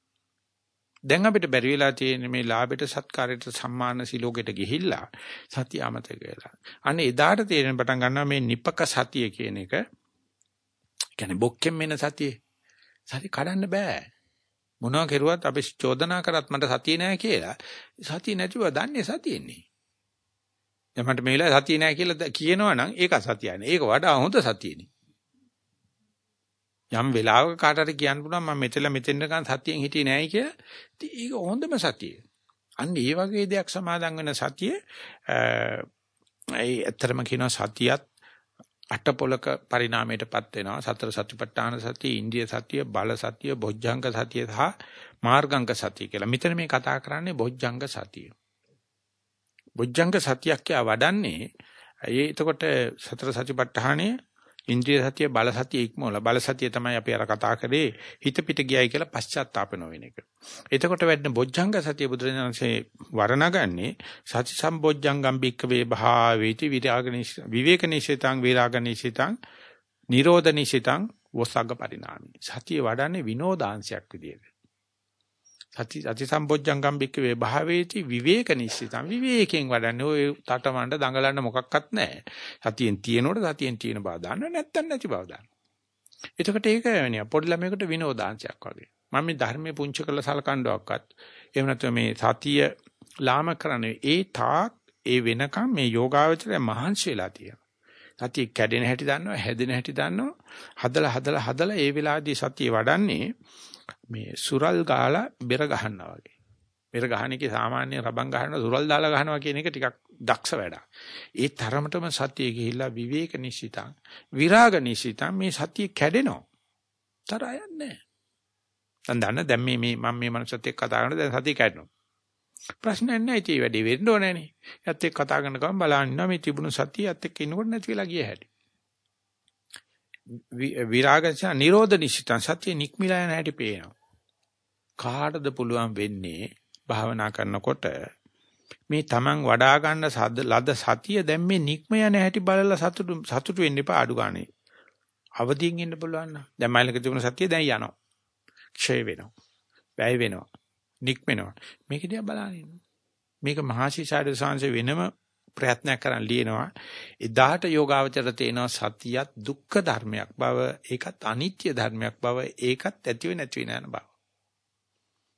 දැන් අපිට බැරි වෙලා තියෙන මේ ලාභයට සත්කාරයට සම්මාන සිලෝකෙට ගිහිල්ලා සතිය අමතක වෙලා. අනේ එදාට තේරෙන පටන් ගන්නවා මේ නිපක සතිය කියන එක. කියන්නේ බොක්කෙන් මෙන සතිය. සතිය කඩන්න බෑ. මොනවා කෙරුවත් අපි චෝදනා කරත් මට සතිය නෑ කියලා. සතිය නැතිව දන්නේ සතියෙන්නේ. දැන් මට මේ වෙලාවේ සතිය නෑ කියලා කියනවා නම් ඒක සතියනේ. ඒක වඩා හොඳ සතියනේ. යම් වෙලාවක කාට හරි කියන්න පුළුවන් මම මෙතන මෙතෙන්කන් සතියෙන් හිටියේ නෑයි කියලා. ඉතින් ඒක හොඳම සතිය. අන්න ඒ වගේ දෙයක් සමාදන් වෙන සතිය ඒ ඇත්තටම කියනවා සතියත් අටපොලක පරිණාමයටපත් වෙනවා. සතර සතිපට්ඨාන සතිය, ඉන්දිය සතිය, බල සතිය, බොජ්ජංග සතිය සහ මාර්ගංග සතිය කියලා. මෙතන මේ කතා කරන්නේ බොජ්ජංග සතිය. බොජ්ජංග සතියක් කියා වඩන්නේ ඒ එතකොට සතර සතිපට්ඨානයේ ඉන්ද්‍රිය සතිය බල සතිය ඉක්මවල බල සතිය තමයි අපි අර කතා කරේ හිත පිට ගියයි කියලා පශ්චාත්තාප නොවෙන එක. එතකොට වැඩන බොජ්ජංග සතිය බුදුරජාණන්සේ වර්ණගන්නේ සති සම්බොජ්ජංගම් බික්කවේ භාවේති විරාගනිශ විවේකනිශිතං විරාගනිශිතං නිරෝධනිශිතං වසග්ග පරිණාමි. සතිය වඩන්නේ විනෝදාංශයක් විදියට. සති සති සම්බොජ්ජංගම් බික්කවේ භාවේති විවේක නිශ්චිතං විවේකයෙන් වඩන්නේ ඔය තටමඬ දඟලන්න මොකක්වත් නැහැ. සතියෙන් තියෙනකොට සතියෙන් තියෙන බව දන්නව නැත්තම් නැති බව දන්නව. එතකොට ඒක වෙනිය පොඩි ළමයෙකුට විනෝදාංශයක් වගේ. මම මේ ධර්මයේ පුංචි කරලා සලකන්නවක්වත් එහෙම නැත්නම් මේ සතිය ලාම කරන්නේ ඒ තාක් ඒ වෙනකම් මේ යෝගාවචරය මහන්සි වෙලා තියෙනවා. සතිය කැඩෙන හැටි දන්නවා, හැදෙන හැටි දන්නවා. හදලා හදලා හදලා ඒ වෙලාවේදී සතිය වඩන්නේ මේ සුරල් ගාලා බෙර ගහනවා වගේ. බෙර ගහන එකේ සාමාන්‍ය රබන් ගහනවා සුරල් දාලා ගහනවා කියන එක ටිකක් දක්ෂ වැඩක්. ඒ තරමටම සතිය ගිහිල්ලා විවේක නිශ්චිතං විරාග නිශ්චිතං මේ සතිය කැඩෙනවා. තරයන්නේ නැහැ. දැන් දන්න දැන් මේ මේ මම මේ මනුස්සත් එක්ක කතා කරනකොට දැන් සතිය කැඩෙනවා. ප්‍රශ්නයක් නැහැ ඉතින් වැඩි වෙන්න ඕනේ නේ. යත් එක්ක කතා කරන ගමන් බලන්න ඉන්නවා මේ තිබුණු සතියත් එක්ක ඉන්නකොට නැති වෙලා ගිය හැටි. විරාගස නිරෝධ නිශ්චිතං සත්‍ය නික්මිලා යන හැටි පේනවා. කාටද පුළුවන් වෙන්නේ භාවනා කරනකොට මේ Taman වඩා ගන්න ලද සතිය දැන් මේ නික්ම යන හැටි බලලා සතුටු සතුටු වෙන්න එපා අඩු ගානේ. අවදියෙන් ඉන්න පුළුවන් නම් දැන් මයිලක තිබුණ සතිය දැන් යනවා. ක්ෂය වෙනවා. වැය වෙනවා. නික්මෙනවා. මේක දිහා බලන්න. මේක මහසිසාරද සංශය වෙනම ප්‍රයත්නයක් කරන් ලියනවා. එදාට යෝගාවචර තේනවා සතියත් දුක්ඛ ධර්මයක් බව, ඒකත් අනිත්‍ය ධර්මයක් බව, ඒකත් ඇතිව නැති වෙන යන බව.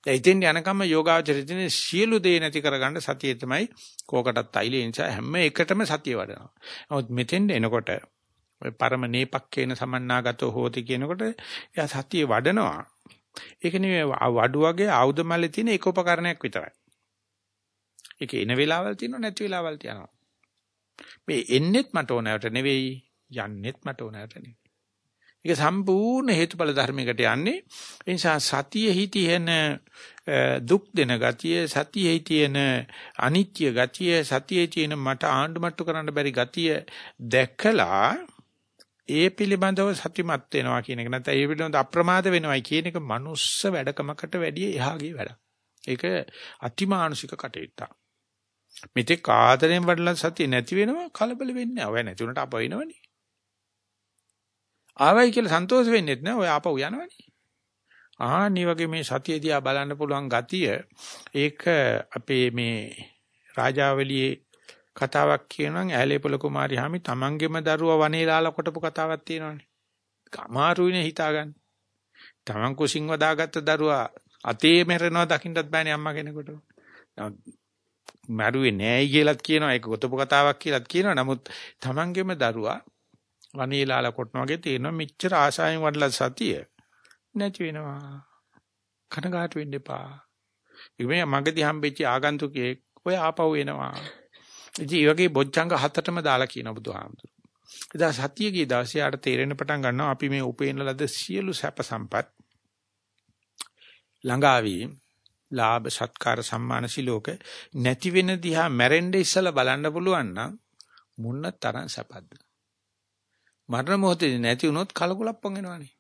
ඉතින් යනකම් යෝගාවචරිතනේ සියලු දේ නැති කරගන්න සතිය තමයි කෝකටත් අයිලේ නිසා හැම එකටම සතිය වඩනවා. නමුත් මෙතෙන්ද එනකොට ඔය පරම නේපක්කේන සමන්නාගතෝ හෝති කියනකොට එයා සතිය වඩනවා. ඒක නෙවෙයි වඩු වගේ ආයුධ මල්ලේ තියෙන එක උපකරණයක් විතරයි. ඒක එන වෙලාවල් තියෙනවා නැති වෙලාවල් තියෙනවා. මේ එන්නෙත් මට ඕනෑවට නෙවෙයි යන්නෙත් මට ඕනෑවට නෙවෙයි. ඒක සම්පූර්ණ හේතුඵල ධර්මයකට යන්නේ. ඒ නිසා සතියෙහි තියෙන දුක් දෙන ගතිය, සතියෙහි තියෙන අනිත්‍ය ගතිය, සතියේ තියෙන මට ආණ්ඩු මට්ටු කරන්න බැරි ගතිය දැකලා ඒ පිළිබඳව සතිමත් වෙනවා කියන එක නැත්නම් ඒ පිළිබඳව අප්‍රමාද වෙනවයි කියන එක මනුස්ස වැඩකමකට වැඩිය එහාගේ වැඩක්. ඒක අතිමානුෂික කටයුත්තක්. මෙතෙක් ආදරෙන් වඩලා සතිය නැති වෙනවා කලබල වෙන්නේ නැහැ. ඔය නැති උනට අප වෙනවනේ. ආවයි කියලා සන්තෝෂ වෙන්නෙත් නෑ. ඔය ආපහු යනවනේ. ආනි වගේ මේ සතිය දිහා බලන්න පුළුවන් ගතිය ඒක අපේ මේ රාජාවලියේ කතාවක් කියනනම් ඈලේපොළ කුමාරි හැමි තමන්ගේම දරුවා වනේලාලා කොටපු කතාවක් තියෙනවානේ. අමාරුයිනේ හිතාගන්න. තමන් කුසින් වදාගත්ත දරුවා අතේ මැරෙනවා දකින්නත් බෑනේ අම්මා කෙනෙකුට. මැරුවේ නෑයි කියලාත් කියනවා ඒක ගොතපු කතාවක් කියලාත් කියනවා. නමුත් තමන්ගේම දරුවා වනීලාලා කොටන වගේ තියෙනවා මෙච්චර ආශාවෙන් වඩලා සතිය නැති වෙනවා. කනගාටු වෙන්න එපා. ඒක මේ මගදී හම්බෙච්ච ආගන්තුකයෙක් ඔය ආපහු එනවා. ඉතින් මේ වගේ බොජ්ජංග හතටම දාලා කියන බුදුහාමුදුරුවෝ. එදා සතිය ගිය දවසේ ආට තේරෙන්න පටන් ගන්නවා අපි මේ උපේන ලද සියලු සැප සම්පත් ළඟාවී ලාභ සත්කාර සම්මාන සිලෝක නැති වෙන දිහා මැරෙන්න ඉස්සලා බලන්න පුළුවන් නම් මුන්න තරම් සැපද්ද මරණ මොහොතේ නැති වුණොත් කලකුලප්පන් වෙනවනේ.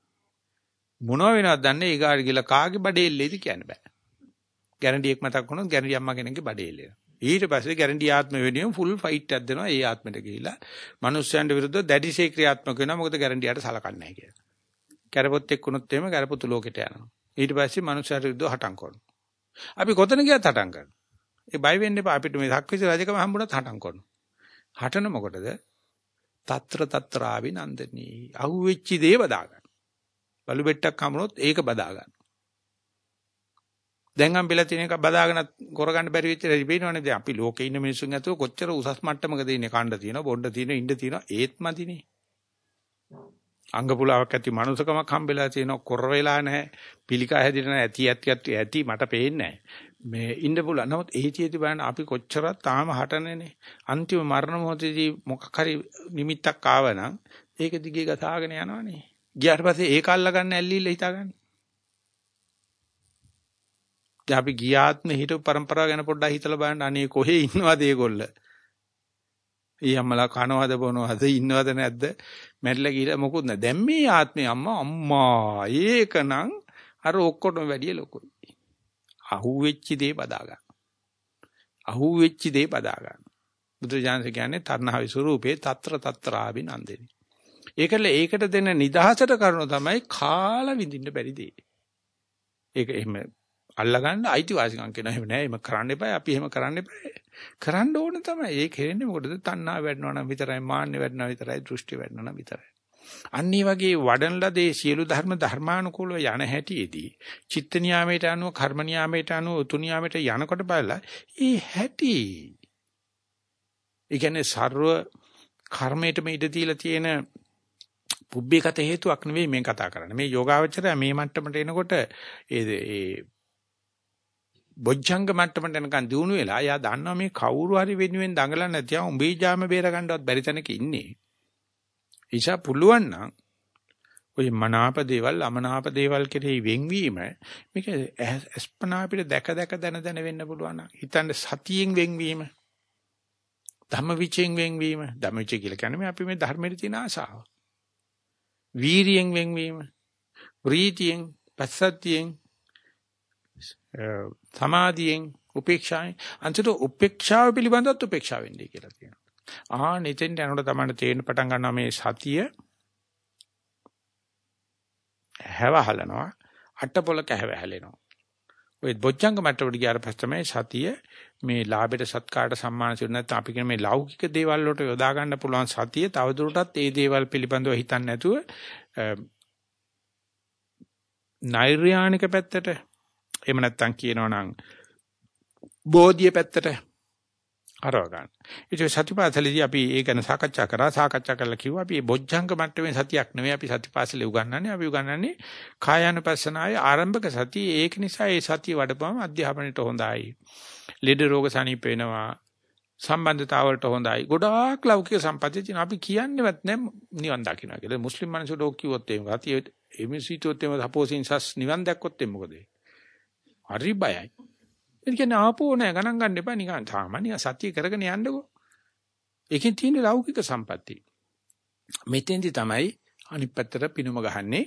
මොනව වෙනවද දන්නේ ඊගාට ගිහලා කාගේ බඩේල්ලේද කියන්න බෑ. ගැරන්ඩියක් මතක් වුණොත් ගැරන්ඩි අම්මා කෙනෙක්ගේ බඩේල්ලේ. ඊට පස්සේ ගැරන්ටි ආත්ම වෙනුවෙන් ෆුල් ෆයිට් එකක් දෙනවා ඒ ආත්මෙට ගිහිලා මිනිස්යන්ට විරුද්ධව දැඩිශේ ක්‍රියාත්මක වෙනවා මොකද ගැරන්ටියට සලකන්නේ නැහැ කියලා. කැරපොත් එක්කුණොත් එහෙම කැරපොතු ලෝකෙට යනවා. ඊට පස්සේ මිනිස්යන්ට විරුද්ධව හටන් කරනවා. අපි කොතන ගියත් හටන් කරනවා. ඒ බය වෙන්න එපා අපිට මේ සක්විති රජකම හම්බුණත් හටන් කරනවා. හටන මොකටද? తත්‍ර తත්‍රාවි නන්දනී. අහුවෙච්ච දේ බදා ගන්න. බලු බෙට්ටක් හම්බුනොත් ඒක බදා ගන්න. දැන් හම්බෙලා තියෙන එක බදාගෙන කරගන්න බැරි වෙච්ච රිපේනවනේ දැන් අපි ලෝකේ ඉන්න මිනිස්සුන් ඇතුව කොච්චර උසස් මට්ටමකද ඉන්නේ කණ්ඩ තියෙනවා බොණ්ඩ තියෙනවා ඉන්න තියෙනවා ඒත් මදිනේ අංග පුලාවක් ඇති මනුසකමක් හම්බෙලා තියෙනවා කොර වෙලා නැහැ. පිළිකා හැදිලා නැහැ. ඇති ඇති ඇති ඇති මට පේන්නේ මේ ඉන්න පුළුවන්. නමුත් ඒතියති බලන්න අපි කොච්චරක් තාම හටනනේ. අන්තිම මරණ මොහොතේදී මොකක් හරි නිමිත්තක් ආවනම් ඒක දිගේ ගසාගෙන යනවනේ. ගියාට පස්සේ ඒක අල්ලගන්න ඇල්ලිල්ල හිතාගන්න. දැන් අපි ගියාත්ම හිටපු પરම්පරාව ගැන පොඩ්ඩක් හිතලා බලන්න. අනේ කොහේ ඉන්නවද ඒගොල්ල? ඊයම්මලා කනවද බොනවද ඉන්නවද නැද්ද? මැරිලා ගිහලා මොකුත් නැහැ. දැන් මේ ආත්මේ අම්මා අම්මා ඒකනම් අර ඔක්කොටම වැඩිය ලොකුයි. අහුවෙච්ච දේ බදා ගන්න. අහුවෙච්ච දේ බදා ගන්න. බුදුජානක කියන්නේ තරණහවි ස්වරූපේ తත්‍ර తත්‍රාවිනන්දෙනි. ඒකල ඒකට දෙන නිදහසට කරුණු තමයි කාලා විඳින්න බැරි දේ. ඒක එහෙම අල්ලගන්න අයිතිවාසිකම් කියනවා. එහෙම නෑ. එහෙම කරන්න එපා. අපි එහෙම කරන්න එපා. කරන්න ඕන තමයි. ඒක කෙරෙන්නේ මොකටද? තණ්හා වැඩනවා නම් විතරයි, මාන්නේ වැඩනවා විතරයි, දෘෂ්ටි වැඩනවා නම් විතරයි. අන්න වගේ වඩන ලදේ සියලු ධර්ම ධර්මානුකූලව යන හැටියේදී චිත්ත නියාමයට අනුව කර්ම නියාමයට අනුව උතු නියාමයට යනකොට බලලා ඒ හැටි ඒ කියන්නේ ਸਰව කර්මයටම ඉඩ දීලා තියෙන පුබ්බේකත හේතුවක් නෙවෙයි මේ කතා කරන්නේ. මේ යෝගාවචරය මේ මට්ටමට එනකොට ඒ ඒ බොජ්ජංග මට්ටමට යනකන් දිනු වෙලා යා දන්නවා මේ කවුරු හරි වෙනුවෙන් දඟලන්නේ නැතිව උඹේ ජාම බේර ගන්නවත් බැරි තැනක ඉන්නේ. ඊෂා පුළුවන් නම් ඔය මනාප දේවල් අමනාප දේවල් කෙරෙහි වෙන්වීම මේක අස්පනා අපිට දැක දැක දන දන වෙන්න පුළුවන් නම් හිතන්න සතියෙන් වෙන්වීම ධම්මවිචයෙන් වෙන්වීම ධම්මවිචය කියලා කියන්නේ අපි මේ ධර්මයේ තියෙන ආශාව වීරියෙන් වෙන්වීම ප්‍රීතියෙන් පස්සද්ධියෙන් Uh, සමාධියෙන් උපේක්ෂාවෙන් අන්තිමට උපේක්ෂාව පිළිබඳවත් උපේක්ෂාව වෙන්නේ කියලා කියනවා. ආ නිතෙන් යනකොට තමයි තේරෙන්න පටන් ගන්නවා මේ සතිය හැවහලනවා අටපොලක හැවහැලෙනවා. ඔය බොජ්ජංග මට්ටමට ගියාට පස්සේ තමයි සතිය මේ ලාභයට සත්කාරට සම්මාන සිවුන නැත්නම් අපි කියන මේ ලෞකික දේවල් වලට යොදා ගන්න පුළුවන් සතිය තවදුරටත් ඒ දේවල් පිළිබඳව හිතන්නේ නැතුව නෛර්යානික පැත්තට එහෙම නැත්නම් කියනවා නම් බෝධිය පැත්තට හරව ගන්න. ඉතින් සතිපාසලේදී අපි ඒ ගැන සාකච්ඡා කරා සාකච්ඡා කරලා කිව්වා අපි බොජ්ජංග මට්ටමේ සතියක් නෙවෙයි අපි සතිපාසලේ උගන්වන්නේ අපි උගන්වන්නේ කායානුපස්සනාවේ ආරම්භක සතිය ඒක නිසා ඒ සතිය වඩපුවම අධ්‍යාපනයට හොඳයි. ලෙඩ රෝග සනීප වෙනවා. සම්බන්ධතාවලට හොඳයි. ගොඩාක් ලෞකික සම්පත්තිය තියෙන අපි කියන්නේවත් නැහැ නිවන් දකින්න කියලා. මුස්ලිම් මිනිස්සු ඩෝක් කිව්වොත් එහෙම ගතිය එමිසිතොත් එහෙම සපෝසින් සස් නිවන් දැක්කොත් එහෙම මොකද? හරි බයයි. ඒ කියන්නේ ආපෝ නෑ ගණන් ගන්න එපා නිකන් සාමාන්‍ය සත්‍ය කරගෙන යන්නකෝ. ඒකෙන් තියෙන ලෞකික සම්පatti. මෙතෙන්දි තමයි අනිත් පැත්තට පිනුම ගහන්නේ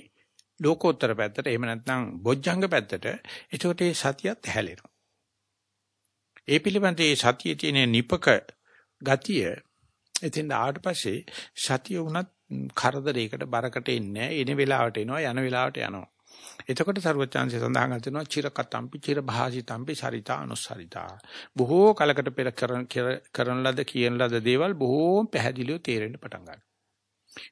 ලෝකෝත්තර පැත්තට එහෙම නැත්නම් බොජ්ජංග පැත්තට. ඒකට ඒ සතියත් හැලෙනවා. ඒ පිළිබඳ ඒ සතියේ තියෙන නිපක ගතිය එතෙන් ආවට පස්සේ සතිය උනත් කරදරයකට බරකට එන්නේ නැහැ. එන වෙලාවට එනවා යන වෙලාවට යනවා. එතකොට ਸਰවචාන්සිය සඳහන් කරනවා චිර කතම්පි චිර භාසිතම්පි සරිතානුසරිතා. බොහෝ කලකට පෙර කරන ලද කියන ලද දේවල් බොහෝම පැහැදිලිව තේරෙන්න පටන් ගන්නවා.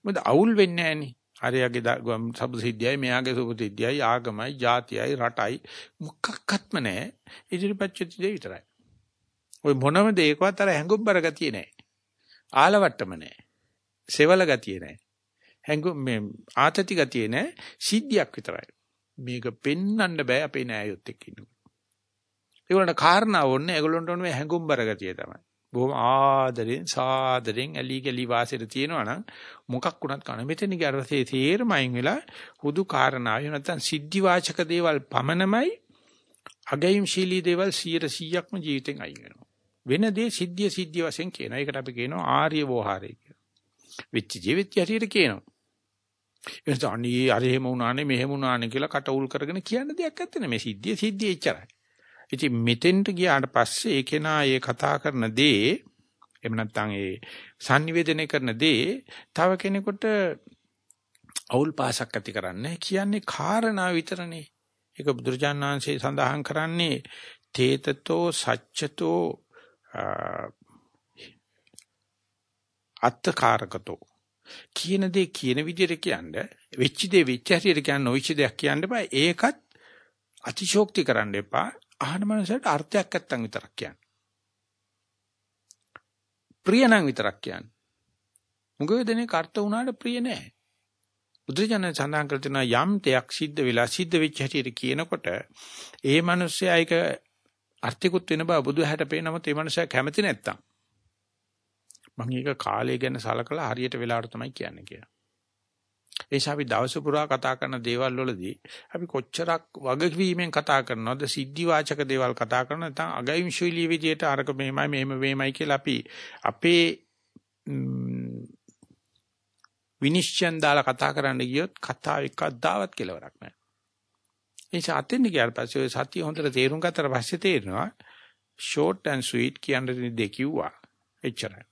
මොකද අවුල් වෙන්නේ නැහෙනි. අරයාගේ සබ්සිද්ධියයි මෙයාගේ සුබසිද්ධියයි ආගමයි ජාතියයි රටයි මොකක්වත්ම නැහැ. ඉදිරිපත් චිත්තය විතරයි. ওই මොනම දෙයකවත් අර හැඟුම් බර ගතිය නැහැ. ආලවට්ටම නැහැ. සෙවල ගතිය නැහැ. හැඟුම් මේ ආතති ගතිය නැහැ. සිද්ධියක් විතරයි. මේක පෙන්වන්න බෑ අපේ නෑයොත් එක්ක ඉන්නකොට. ඒගොල්ලන්ට කාරණා ඕනේ ඒගොල්ලන්ට ඕනේ හැඟුම්බර ගතිය තමයි. බොහොම ආදරෙන් සාදරෙන් ඇලි ගලි වාසෙට තියෙනවා නම් මොකක් වුණත් කන මෙතන ගියරසේ තේරමයින් වෙලා හුදු කාරණාව නැත්තම් සිද්ධි වාචක දේවල් පමණමයි අගයම් ශීලී දේවල් 100%ක්ම ජීවිතෙන් අයින් වෙනවා. වෙන දේ සිද්ධිය සිද්ධිය වශයෙන් කියනවා. ඒකට අපි කියනවා ආර්ය වෝහාරය කියලා. වෙච්ච ජීවිතය හරියට කියනවා. එනිස අනේ අර එහෙම වුණානේ මෙහෙම වුණානේ කියලා කට උල් කරගෙන කියන්න දෙයක් නැත්තේ මේ සිද්ධිය සිද්ධිය එච්චරයි. ඉතින් මෙතෙන්ට ගියාට පස්සේ ඒ කෙනා ඒ කතා කරන දේ එහෙම නැත්නම් ඒ sannivedana කරන දේ තව කෙනෙකුට අවුල් පාසක් ඇති කරන්නේ කියන්නේ කාරණා විතරනේ. ඒක බුදුරජාණන් වහන්සේ සඳහන් කරන්නේ තේතතෝ සච්චතෝ අත්තකාරකතෝ කියන දේ කියන විදිහට කියන්නේ වෙච්ච දේ වෙච්ච හැටියට කියන්න නොවිච්ච දෙයක් කියන්න බෑ ඒකත් අතිශෝක්ති කරන්න එපා. අහන මනසට අර්ථයක් නැත්තම් විතරක් කියන්න. ප්‍රිය නම් විතරක් කියන්න. මුගව දෙනේ කර්ත වුණාට ප්‍රිය නෑ. බුදුජානක සඳහන් කර තියෙනවා යම් දෙයක් සිද්ධ වෙලා සිද්ධ වෙච්ච හැටියට කියනකොට ඒ මිනිස්සයා ඒක අර්ථිකුත් වෙන බව බුදුහැට පේනම ඒ මිනිස්සයා කැමති නැත්තම් මම ඒක කාලය ගැන සලකලා හරියට වෙලාවට තමයි කියන්නේ කියලා. ඒෂා අපි දවස පුරා කතා කරන දේවල් වලදී අපි කොච්චරක් වගකීමෙන් කතා කරනවද සිද්ධි වාචක දේවල් කතා කරන නැත්නම් අගයිම්ශීලී විදියට අරක මෙහෙමයි මෙහෙම මෙහෙමයි කියලා අපි අපේ විනිශ්චයන් දාලා කතා කරන්න ගියොත් කතාව එකක්දාවත් කෙලවරක් නැහැ. ඒ සාතෙන් ගියාට පස්සේ ඔය සතිය හොඳට තේරුම් ගත්තට පස්සේ තේරෙනවා short and sweet කියන්නේ දෙක කිව්වා. එච්චරයි.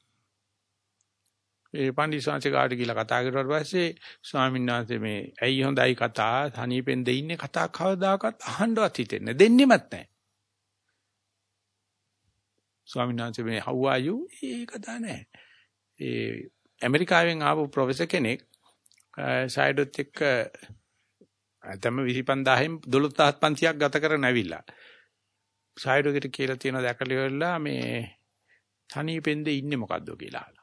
ඒ පන්දිස්වාංශ කාට කියලා කතා කරුවාට පස්සේ ස්වාමීන් වහන්සේ මේ ඇයි හොඳයි කතා තනියෙන් දෙන්නේ කතා කවදාකවත් අහන්නවත් හිතෙන්නේ දෙන්නෙමත් නැහැ. ස්වාමීන් වහන්සේ මේ how are you ඒක කතා නැහැ. ඒ ඇමරිකාවෙන් ආපු ප්‍රොෆෙසර් කෙනෙක් සයිඩොත් එක්ක තම 25000න් 12500ක් ගත කරගෙන ඇවිල්ලා. සයිඩොකට කියලා තියෙන දැකලා ඉවරලා මේ තනියෙන් ඉන්නේ මොකද්ද කියලා.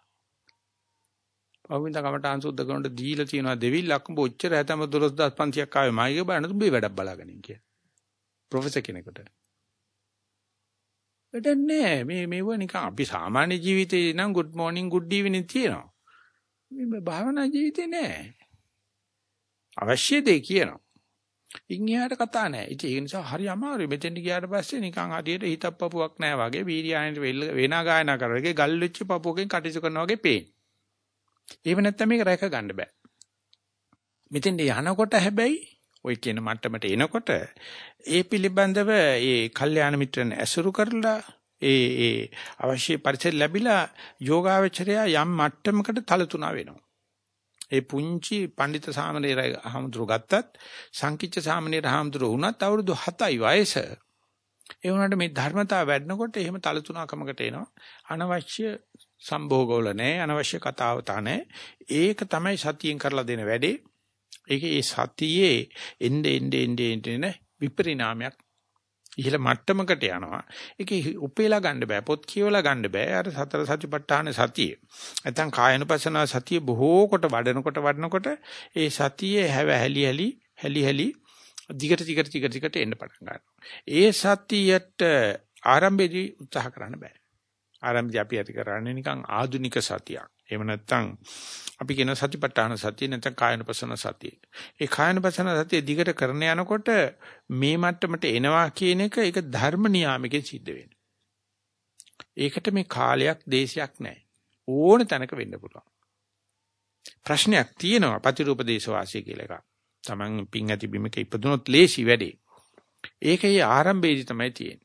පහුවින්ද කමටහන් සුද්ධ කරනට දීලා තියෙනවා දෙවිල්ලක් උඹ ඔච්චර හැතම 12500ක් ආවේ මයික බලන්න උඹේ වැඩක් බලාගනින් කිය. ප්‍රොෆෙසර් කෙනෙකුට. වැඩන්නේ මේ මේව නිකන් අපි සාමාන්‍ය ජීවිතේ නම් good morning good evening තියෙනවා. මේ භාවනා ජීවිතේ නෑ. අවශ්‍ය දේ කියනවා. ඉන්හිහාට කතා නැහැ. ඉතින් ඒ නිසා හරි අමාරුයි. මෙතෙන්ට ගියාට පස්සේ නිකන් හදියට හිතක් පපුවක් නැහැ වගේ බීරියානිට වෙනා ගායනා කරා වගේ ගල් වෙච්ච පපුවකින් කටයුතු කරනවා වගේ පේන. එහෙම නැත්නම් මේක රැක ගන්න බෑ. මෙතෙන් යනකොට හැබැයි ওই කියන මට්ටමට එනකොට ඒ පිළිබඳව ඒ කල්යාණ මිත්‍රන් ඇසුරු කරලා ඒ ඒ අවශ්‍ය පරිසර ලැබිලා යෝගාවචරය යම් මට්ටමකට තලතුණා වෙනවා. ඒ පුංචි පඬිත සාමණේර හාමුදුරුවෝ ගත්තත් සංකිච්ඡ සාමණේර හාමුදුරුවෝ වුණත් අවුරුදු 7යි වයස. ඒ වුණාට මේ ධර්මතාව වැඩනකොට එහෙම තලතුණකමකට එනවා. අනවශ්‍ය සම්භෝගවල නැහැ අනවශ්‍ය කතාව තානේ ඒක තමයි සතියෙන් කරලා දෙන වැඩේ. ඒකේ ඒ සතියේ එnde ende ende ende විපරිණාමයක් ඉහළ මට්ටමකට යනවා. ඒකේ උපේලා ගන්න බෑ පොත් කියවලා ගන්න බෑ. අර සතර සතිපට්ඨාන සතිය. නැත්නම් කායනුපසන සතිය බොහෝ කොට වඩනකොට වඩනකොට ඒ සතියේ හැව හැලි හැලි හැලි හැලි දිගට දිගට දිගට දිගට එන්න පටන් ගන්නවා. ඒ සතියට ආරම්භයේදී උත්සාහ කරන්න බෑ. ආරම්භදී අපි ඇති කරන්නේ නිකන් ආධුනික සතියක්. එහෙම නැත්නම් අපි කියන සතිපට්ඨාන සතිය නැත්නම් කායනපසන සතිය. ඒ කායනපසන සතිය දිගට කරන යනකොට මේ මට්ටමට එනවා කියන එක ඒක ධර්ම නියාමකෙන් සිද්ධ වෙනවා. ඒකට මේ කාලයක් දේශයක් නැහැ. ඕන තැනක වෙන්න පුළුවන්. ප්‍රශ්නයක් තියෙනවා ප්‍රතිරූප දේශවාසී කියලා එකක්. Taman පිං ඇති බිමක ඉපදුනොත් ලේසි වැඩේ. ඒකේ ආරම්භයේදී තමයි තියෙන්නේ.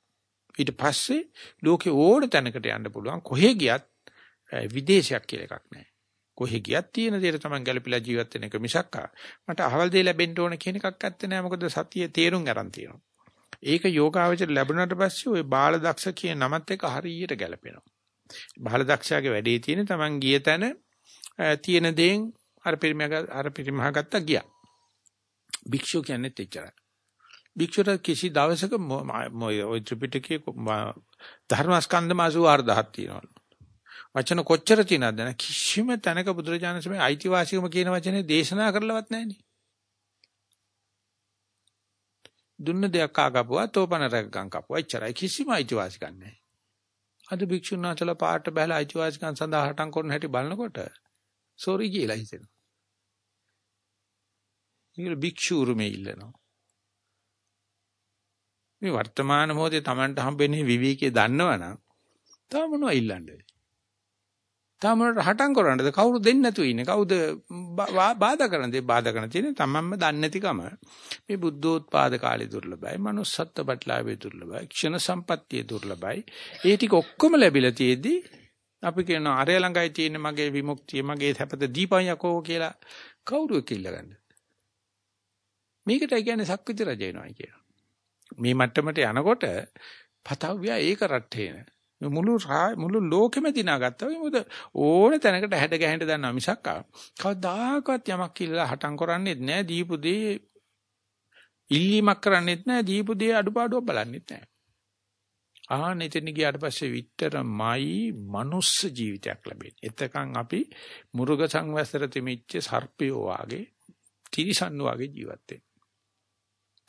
ඊට පස්සේ ලෝකේ ඕන තැනකට යන්න පුළුවන්. කොහෙ ගියත් විදේශයක් කියලා එකක් නැහැ. කොහෙ ගියත් තියෙන දේට තමයි ගැළපීලා ජීවත් වෙන එක මිසක් මට අහවල් දෙය ලැබෙන්න ඕන කියන එකක් ඇත්තේ නැහැ. මොකද සතිය තේරුම් ගන්න තියෙනවා. ඒක යෝගාවචර ලැබුණාට පස්සේ ওই බාල දක්ෂ කියන නමත් එක හරියට ගැලපෙනවා. බාල දක්ෂයාගේ වැඩේ තියෙන තමන් ගිය තැන තියෙන දේෙන් අර පරිමහ අර පරිමහ ගත්තා ගියා. භික්ෂුව කියන්නේ එච්චරයි. භික්ෂුවට කිසි දවසක ওই ත්‍රිපිටකයේ ධර්මස්කන්ධ මාසු 4000ක් තියෙනවලු. වචන කොච්චර තියෙනවද නැ කිසිම තැනක බුදුරජාණන් ශ්‍රමේ අයිතිවාසිකම කියන වචනේ දේශනා කරලවත් නැහනේ. දුන්න දෙයක් ආගපුවා තෝපන රැකගම් කපුවා එච්චරයි කිසිම අයිතිවාසිකම් නැහැ. අද භික්ෂුන් වහන්සේලා පාට බහලා අයිතිවාසිකම් සඳහා හටන් කරන හැටි බලනකොට සෝරි කියලා හිතෙනවා. ඊළ භික්ෂුරුමේ ඉල්ලනවා. මේ වර්තමාන මොහොතේ Tamanට හම්බෙන්නේ විවේකයේ දන්නවනම් තව මොනවද ඉල්ලන්නේ? තාම රහටම් කරන්නද? කවුරු දෙන්නේ නැතුව ඉන්නේ? කවුද බාධා කරන්නේ බාධා කරන තියෙන්නේ තමන්ම දන්නේ නැතිකම. මේ බුද්ධෝත්පාද කාලේ දුර්ලභයි manussත්ත්ව ප්‍රතිලාභේ දුර්ලභයි ක්ෂණ සම්පත්තිය දුර්ලභයි. ඒ ටික ඔක්කොම ලැබිලා තියෙද්දි අපි කියනවා අරය ළඟයි තියෙන මගේ විමුක්තිය මගේ සැපත දීපන් යකෝ කියලා. කවුරු කිල්ලගන්නද මේකට කියන්නේ සක්විති රජ වෙනවා කියනවා. මේ මට්ටමට යනකොට පතව්‍ය ඒක රට්ටේන මුළු මුළු ලෝකෙම දිනාගත්තා. මොකද ඕන තැනකට හැඩ ගැහෙන්න දන්නවා මිසක් කවදාකවත් යමක් කියලා හටම් කරන්නේත් නැහැ. දීපු දේ ඉල්ලීමක් කරන්නේත් නැහැ. දීපු දේ අඩුපාඩුවක් බලන්නේත් නැහැ. ආහන එතන ගියාට පස්සේ විතරමයි මනුස්ස ජීවිතයක් ලැබෙන්නේ. එතකන් අපි මුර්ග සංවස්තර තිමිච්ච සර්පයෝ වාගේ තිරිසන් වාගේ ජීවත් වෙන්නේ.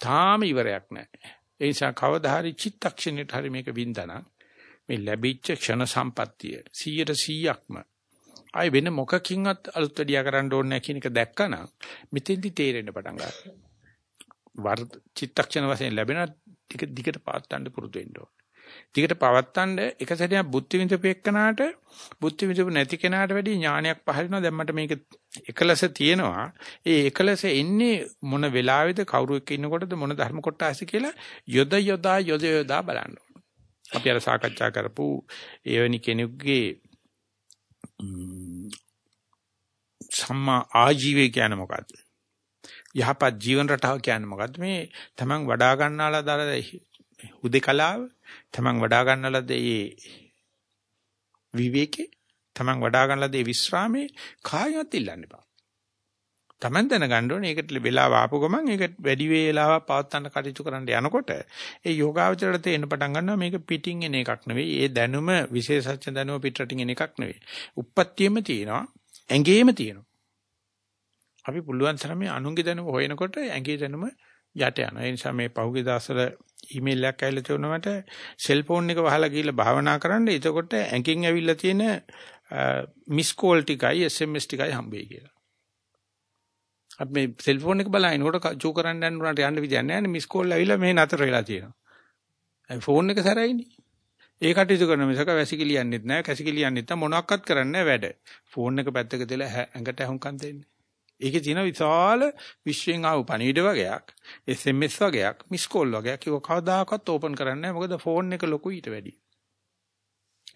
තාම ඉවරයක් නැහැ. ඒ නිසා කවදා හරි චිත්තක්ෂණයට හරි මේක වින්දනම් මේ ලැබිච්ච ක්ෂණ සම්පත්තිය 100%ක්ම ආයි වෙන මොකකින්වත් අලුත් වැඩියා කරන්න ඕනේ නැහැ කියන එක දැක්කනම් මෙතෙන්දි තේරෙන්න පටන් ගන්නවා. වර් චිත්තක්ෂණ වශයෙන් ලැබෙන ටික දිගට පාත්තන්න පුරුදු වෙන්න ඕනේ. දිගට පවත්තන්න එක සැරයක් බුද්ධ විඳපෙක්කනාට බුද්ධ විඳපු නැති කෙනාට වැඩි ඥානයක් පහළ වෙනවා. දැන් මට මේක එකලස තියෙනවා. ඒ එකලස එන්නේ මොන වෙලාවෙද කවුරු එක්ක ඉන්නකොටද මොන ධර්ම කොටාසි කියලා යොද යොදා යොද යොදා බලන්න අපි අර සාකච්ඡා කරපු එවැනි කෙනෙකුගේ සම්මා ආජීවය කියන්නේ මොකද්ද? යහපත් ජීවන රටාව කියන්නේ මොකද්ද? මේ තමන් වඩා ගන්නාලා දාලා හුදේකලාව තමන් වඩා ගන්නලද ඒ විවේකේ තමන් වඩා ගන්නලද ඒ විස්රාමේ කායවත් ඉල්ලන්න එපා. Taman දැනගන්න ඕනේ ඒකට වෙලාව ආපු ගමන් ඒක වැඩි වේලාවක් පවත්වන්න කටයුතු කරන්න යනකොට ඒ යෝගාවචරයට තේන්න පටන් ගන්නවා මේක පිටින් එන එකක් නෙවෙයි. ඒ දැනුම විශේෂඥ දැනුම පිටරටින් එන එකක් නෙවෙයි. උප්පත්තියෙම තියෙනවා. ඇඟේම තියෙනවා. අපි පුළුවන් තරම් අනුන්ගේ දැනුම හොයනකොට ඇඟේ දැනුම යට යනවා. ඒ නිසා මේ පහුගිය දවස්වල ඊමේල් එකක් ඇවිල්ලා තිබුණා මට සෙල්ෆෝන් එක වහලා ගිහලා භාවනා කරන්න. එතකොට ඇඟෙන් ඇවිල්ලා තියෙන මිස් කෝල් ටිකයි SMS ටිකයි හම්බෙයි කියලා. අපි මේ සෙල්ෆෝන් එක බලනකොට චූ කරන්න යන්න උනාට යන්න විදියක් නැහැ නේ මිස් කෝල් ඇවිල්ලා මේ නතර වෙලා තියෙනවා. ඒ ෆෝන් එක සැරයිනේ. ඒ කටයුතු කරන මිසක වැසිකිලි යන්නෙත් නැහැ කැසිකිලි යන්නෙත් නැහැ මොනවත් කරන්නේ වැඩ. ෆෝන් එක පැත්තක දාලා ඇඟට අහුම්කම් දෙන්නේ. ඒකේ තියෙන විශාල විශ්වෙන් ආව පණිවිඩ වගේක් SMS වගේක් මිස් කෝල් වගේක් ඒක කවදාකවත් ඕපන් කරන්නේ නැහැ මොකද ෆෝන් එක ලොකු ඊට වැඩි.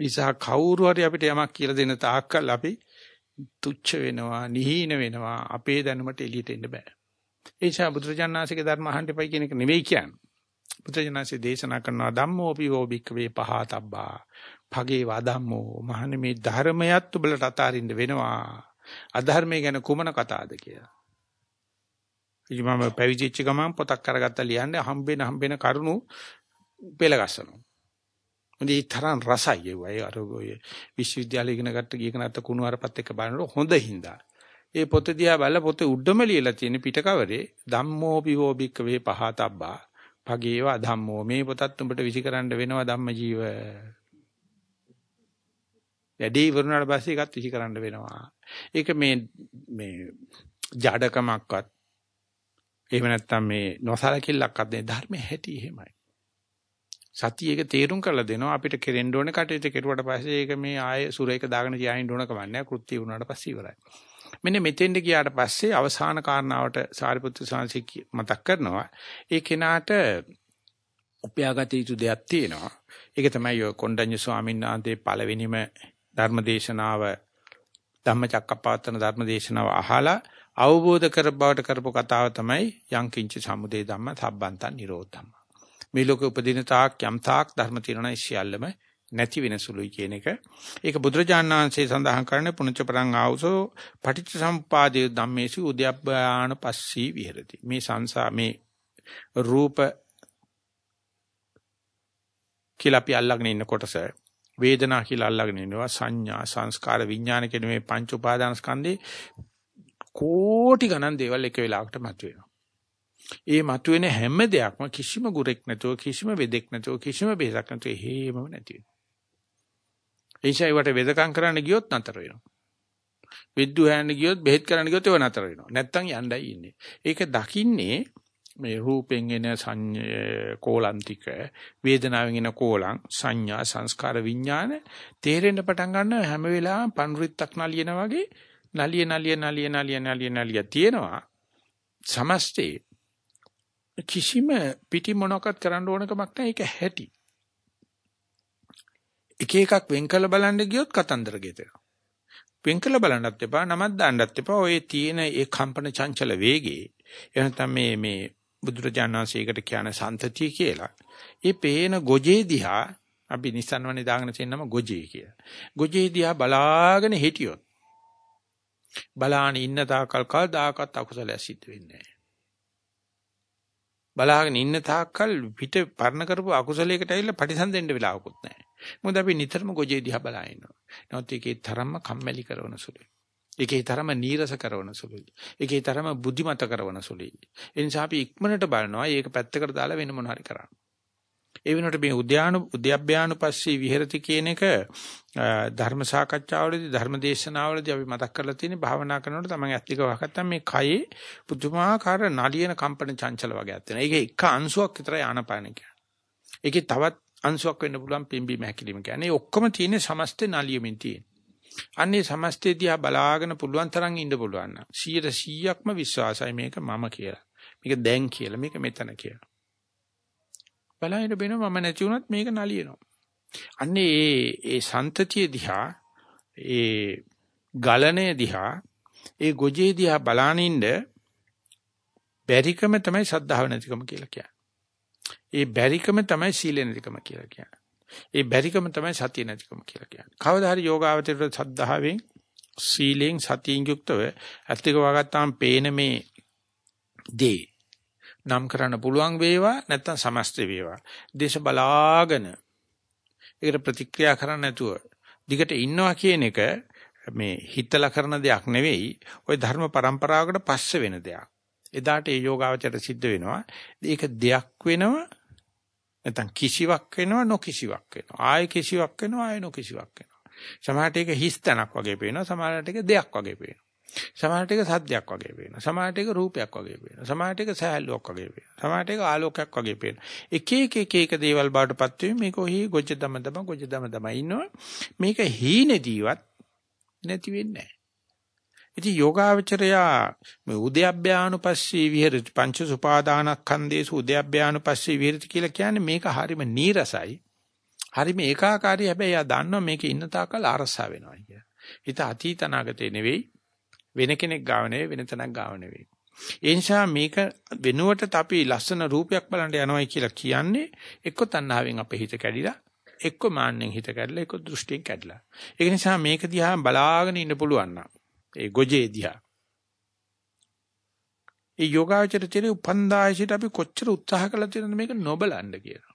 ඉසා කවුරු හරි අපිට යමක් කියලා දෙන තාක්කල් අපි තුච්ච වෙනවා, නිහීන වෙනවා, අපේ දැනුමට එළියට එන්න බෑ. ඒ නිසා බුදුරජාණන්සේගේ ධර්ම අහන්න එපයි කියන එක නෙවෙයි කියන්නේ. බුදුරජාණන්සේ දේශනා කරනවා ධම්මෝපි වෝබික්ක වේ පහතබ්බා. භගේ වදම්මෝ මහන්නේ මේ ධර්මයත් ඔබලට අතාරින්න වෙනවා. අධර්මය ගැන කුමන කතාවද කියලා. ඉතින් මම පැවිදිච්ච ගමන් පොතක් අරගත්තා ලියන්නේ හම්බෙන හම්බෙන කරුණු පෙළ ගස්සනවා. මොඳී තරම් රසයි ඒ අර ඔය විශ්වවිද්‍යාලය ඉගෙන ගත්ත ගියක නැත්ත කුණු අරපත් එක්ක බලනකොට හොඳ හින්දා. ඒ පොත දිහා බලලා පොතේ උඩම ලියලා තියෙන පිටකවරේ ධම්මෝ පිවෝ බික්ක වේ පහතබ්බා. භගේව ධම්මෝ මේ පොතත් උඹට විසිකරන්න වෙනවා ධම්ම ජීව. වැඩේ ඉවරුනාට පස්සේ ඒකත් විසිකරන්න වෙනවා. ඒක මේ මේ ජඩකමක්වත් එහෙම නැත්නම් මේ නොසලකිල්ලක්වත් නේ ධර්මයේ හැටි එහෙමයි. සතිය ඒක තේරුම් කරලා දෙනවා අපිට කෙරෙන්න ඕනේ කටයුතු කෙරුවට පස්සේ ඒක මේ ආයේ සුරේක දාගෙන තියාගෙන ඕන කමන්නේ කෘත්‍ය වුණාට පස්සේ ඉවරයි. මෙන්න මෙතෙන්ට ගියාට පස්සේ අවසාන කාරණාවට සාරිපුත්‍ර සාංශික මතක් කරනවා. ඒ කෙනාට උපයාගත යුතු දෙයක් තියෙනවා. ඒක තමයි ඔය කොණ්ඩඤ්ඤ ස්වාමීන් වහන්සේ පළවෙනිම ධර්මදේශනාව ධම්මචක්කපවත්තන ධර්මදේශනාව අහලා අවබෝධ කර බවට කරපු කතාව තමයි යංකින්ච සමුදේ ධම්ම සම්බන්තන් නිරෝධම්ම. මේ ලෝකේ උපදින තාක් යම් තාක් ධර්ම තියෙනවා සියල්ලම නැති වෙන සුළුයි කියන එක. ඒක බුදුරජාණන් වහන්සේ සඳහන් කරන්නේ පුණ්‍ය පරං ආවසෝ පටිච්ච සම්පාදේ ධම්මේසු උද්‍යප්පාණ පස්සී විහෙරති. මේ සංසා මේ රූප කියලා අපි අල්ලගෙන ඉන්න කොටස වේදනා කියලා අල්ලගෙන ඉන්නවා සංඥා සංස්කාර විඥාන කියන මේ පංච උපාදාන ස්කන්ධේ කෝටි ගණන් දේවල් එක වෙලාවකට මතුවෙනවා. ඒ මතුවෙන හැම දෙයක්ම කිසිම ගුරෙක් නැතුව කිසිම වෙදෙක් නැතුව කිසිම බේසක් නැතුව හේමම නැති වෙනවා. එයිසයි වට වෙදකම් කරන්න ගියොත් නතර වෙනවා. විද්දු හෑන්න ගියොත් බෙහෙත් කරන්න ගියොත් ඒව නතර වෙනවා. නැත්තම් යණ්ඩයි ඉන්නේ. ඒක දකින්නේ මේ රූපෙන් එන කෝලන්තික වේදනාවෙන් එන කෝලං සංඥා සංස්කාර විඥාන තේරෙන්න පටන් ගන්න හැම වෙලාවෙම පන්රිත්තක් නලියන වගේ නලිය නලිය නලිය නලිය නලිය නලිය තියෙනවා. සමස්තේ කිසිම පිටි මොනක්වත් කරන්න ඕනකමක් නැහැ. ඒක හැටි. එක එකක් වෙන් කළ බලන්න ගියොත් කතන්දර ගෙතෙනවා වෙන් කළ බලන්නත් එපා නමක් දාන්නත් එපා. ඔය තියෙන ඒ කම්පන චංචල වේගේ එහෙනම් මේ මේ බුදුරජාණන් වහන්සේකට කියන සන්තතිය කියලා. ඒ පේන ගොජේ දිහා අපි නිස්සන්වනේ දාගෙන තියෙනම ගොජේ කියලා. ගොජේ දිහා බලාගෙන හිටියොත් බලාන ඉන්න තාකල් කවදාකවත් අකුසලයක් සිද්ධ වෙන්නේ නැහැ. බලාගෙන ඉන්න තාක්කල් පිට පරණ කරපු අකුසලයකට ඇවිල්ලා පරිසම්දෙන්න වෙලාවකුත් නැහැ. මොකද අපි නිතරම ගොජේ දිහා බලා ඉන්නවා. නමුත් ඒකේ තරම්ම කම්මැලි කරන සුළුයි. ඒකේ තරම නීරස කරන සුළුයි. ඒකේ තරම බුද්ධිමත කරන සුළුයි. ඒ නිසා අපි ඉක්මනට බලනවා මේක පැත්තකට දාලා වෙන මොන හරි කරන්න. ඒ වෙනකොට මේ උද්‍යාන උද්‍යප්පයානුපස්සී විහෙරති කියන එක ධර්ම සාකච්ඡාවලදී ධර්ම දේශනාවලදී අපි මතක් කරලා තියෙන්නේ භාවනා කරනකොට තමයි ඇත්තික වහගත්තා මේ කයේ පුදුමාකාර නලියන කම්පන චංචල වගේ ඇත්තෙන. ඒකේ එක අංශුවක් විතරයි ආනපාන කියන්නේ. ඒකේ තවත් අංශුවක් වෙන්න පුළුවන් පිම්බි මහැකිලිම කියන්නේ. ඔක්කොම තියෙන්නේ සමස්ත නලියමින් තියෙන්නේ. අන්නේ සමස්තය දිහා බලාගෙන පුළුවන් තරම් ඉන්න පුළුවන් නම් 100%ක්ම විශ්වාසයි මේක මම කියලා. මේක දැන් කියලා මේක මෙතන කියලා. බලහින බෙන මම නැති වුණත් මේක නලියනවා. අන්නේ ඒ ඒ සන්තතිය දිහා ඒ ගලණය දිහා ඒ ගොජේ දිහා බලානින්න බැරිකම තමයි සද්ධාව නැතිකම කියලා කියන්නේ. ඒ බැරිකම තමයි සීල නැතිකම කියලා කියන්නේ. ඒ බැරිකම තමයි සතිය නැතිකම කියලා කියන්නේ. කවදා හරි යෝගාවචරයට සද්ධාවෙන් සීලෙන් සතියෙන් යුක්තව ඇත්තක වගත්තාම පේන මේ දේ නම් කරන්න පුළුවන් වේවා නැත්නම් සමස්ත වේවා. දේශ බලාගෙන ඒකට ප්‍රතික්‍රියා කරන්න නැතුව දිගට ඉන්නවා කියන එක මේ හිතලා කරන දෙයක් නෙවෙයි. ওই ධර්ම પરම්පරාවකට පස්සේ වෙන දෙයක්. එදාට ඒ යෝගාවචරයට සිද්ධ වෙනවා. ඒක දෙයක් වෙනවා නැත්නම් කිසිවක් වෙනවා නොකිසිවක් වෙනවා. ආයෙ කිසිවක් වෙනවා ආයෙ නොකිසිවක් වෙනවා. සමහරට ඒක හිස් තැනක් වගේ පේනවා. සමහරට ඒක දෙයක් වගේ පේනවා. සමහරට ඒක සද්දයක් වගේ පේනවා. සමහරට ඒක රූපයක් වගේ පේනවා. සමහරට ඒක සහැල්ලුවක් වගේ පේනවා. සමහරට ඒක ආලෝකයක් වගේ පේනවා. එක එක එක එක දේවල් බාටපත් වෙමින් මේක ඔහි ගොජ්ජ දම දම ගොජ්ජ දම දම ඉන්නවා. මේක හීනේදීවත් නැති වෙන්නේ නැහැ. ඉතින් යෝගාවචරයා මේ උද්‍යප්පයානුපස්සී විහෙරති පංච සුපාදානස්කන්ධේසු උද්‍යප්පයානුපස්සී විහෙරති කියලා කියන්නේ මේක හරිම නීරසයි. හරිම ඒකාකාරී හැබැයි එයා දන්නවා මේකේ ඉන්න තාකල් අරසා වෙනවා කියලා. හිත අතීත අනාගතේ නෙවෙයි වෙන කෙනෙක් ගාව නෙවෙයි වෙන තැනක් ගාව නෙවෙයි. ඒ නිසා මේක වෙනුවට අපි ලස්සන රූපයක් බලන්න යනවායි කියලා කියන්නේ එක්ක තණ්හාවෙන් අපේ හිත කැඩිලා එක්ක මාන්නෙන් හිත කැඩලා එක්ක දෘෂ්ටියෙන් කැඩලා. ඒ නිසා මේක දිහා බලාගෙන ඉන්න පුළුවන් නම් ඒ ගොජේ දිහා. ඒ යෝගාචරිතයේ උපන්දායසිට අපි කොච්චර උත්සාහ කළා තියෙනවද මේක නොබලන්න කියලා.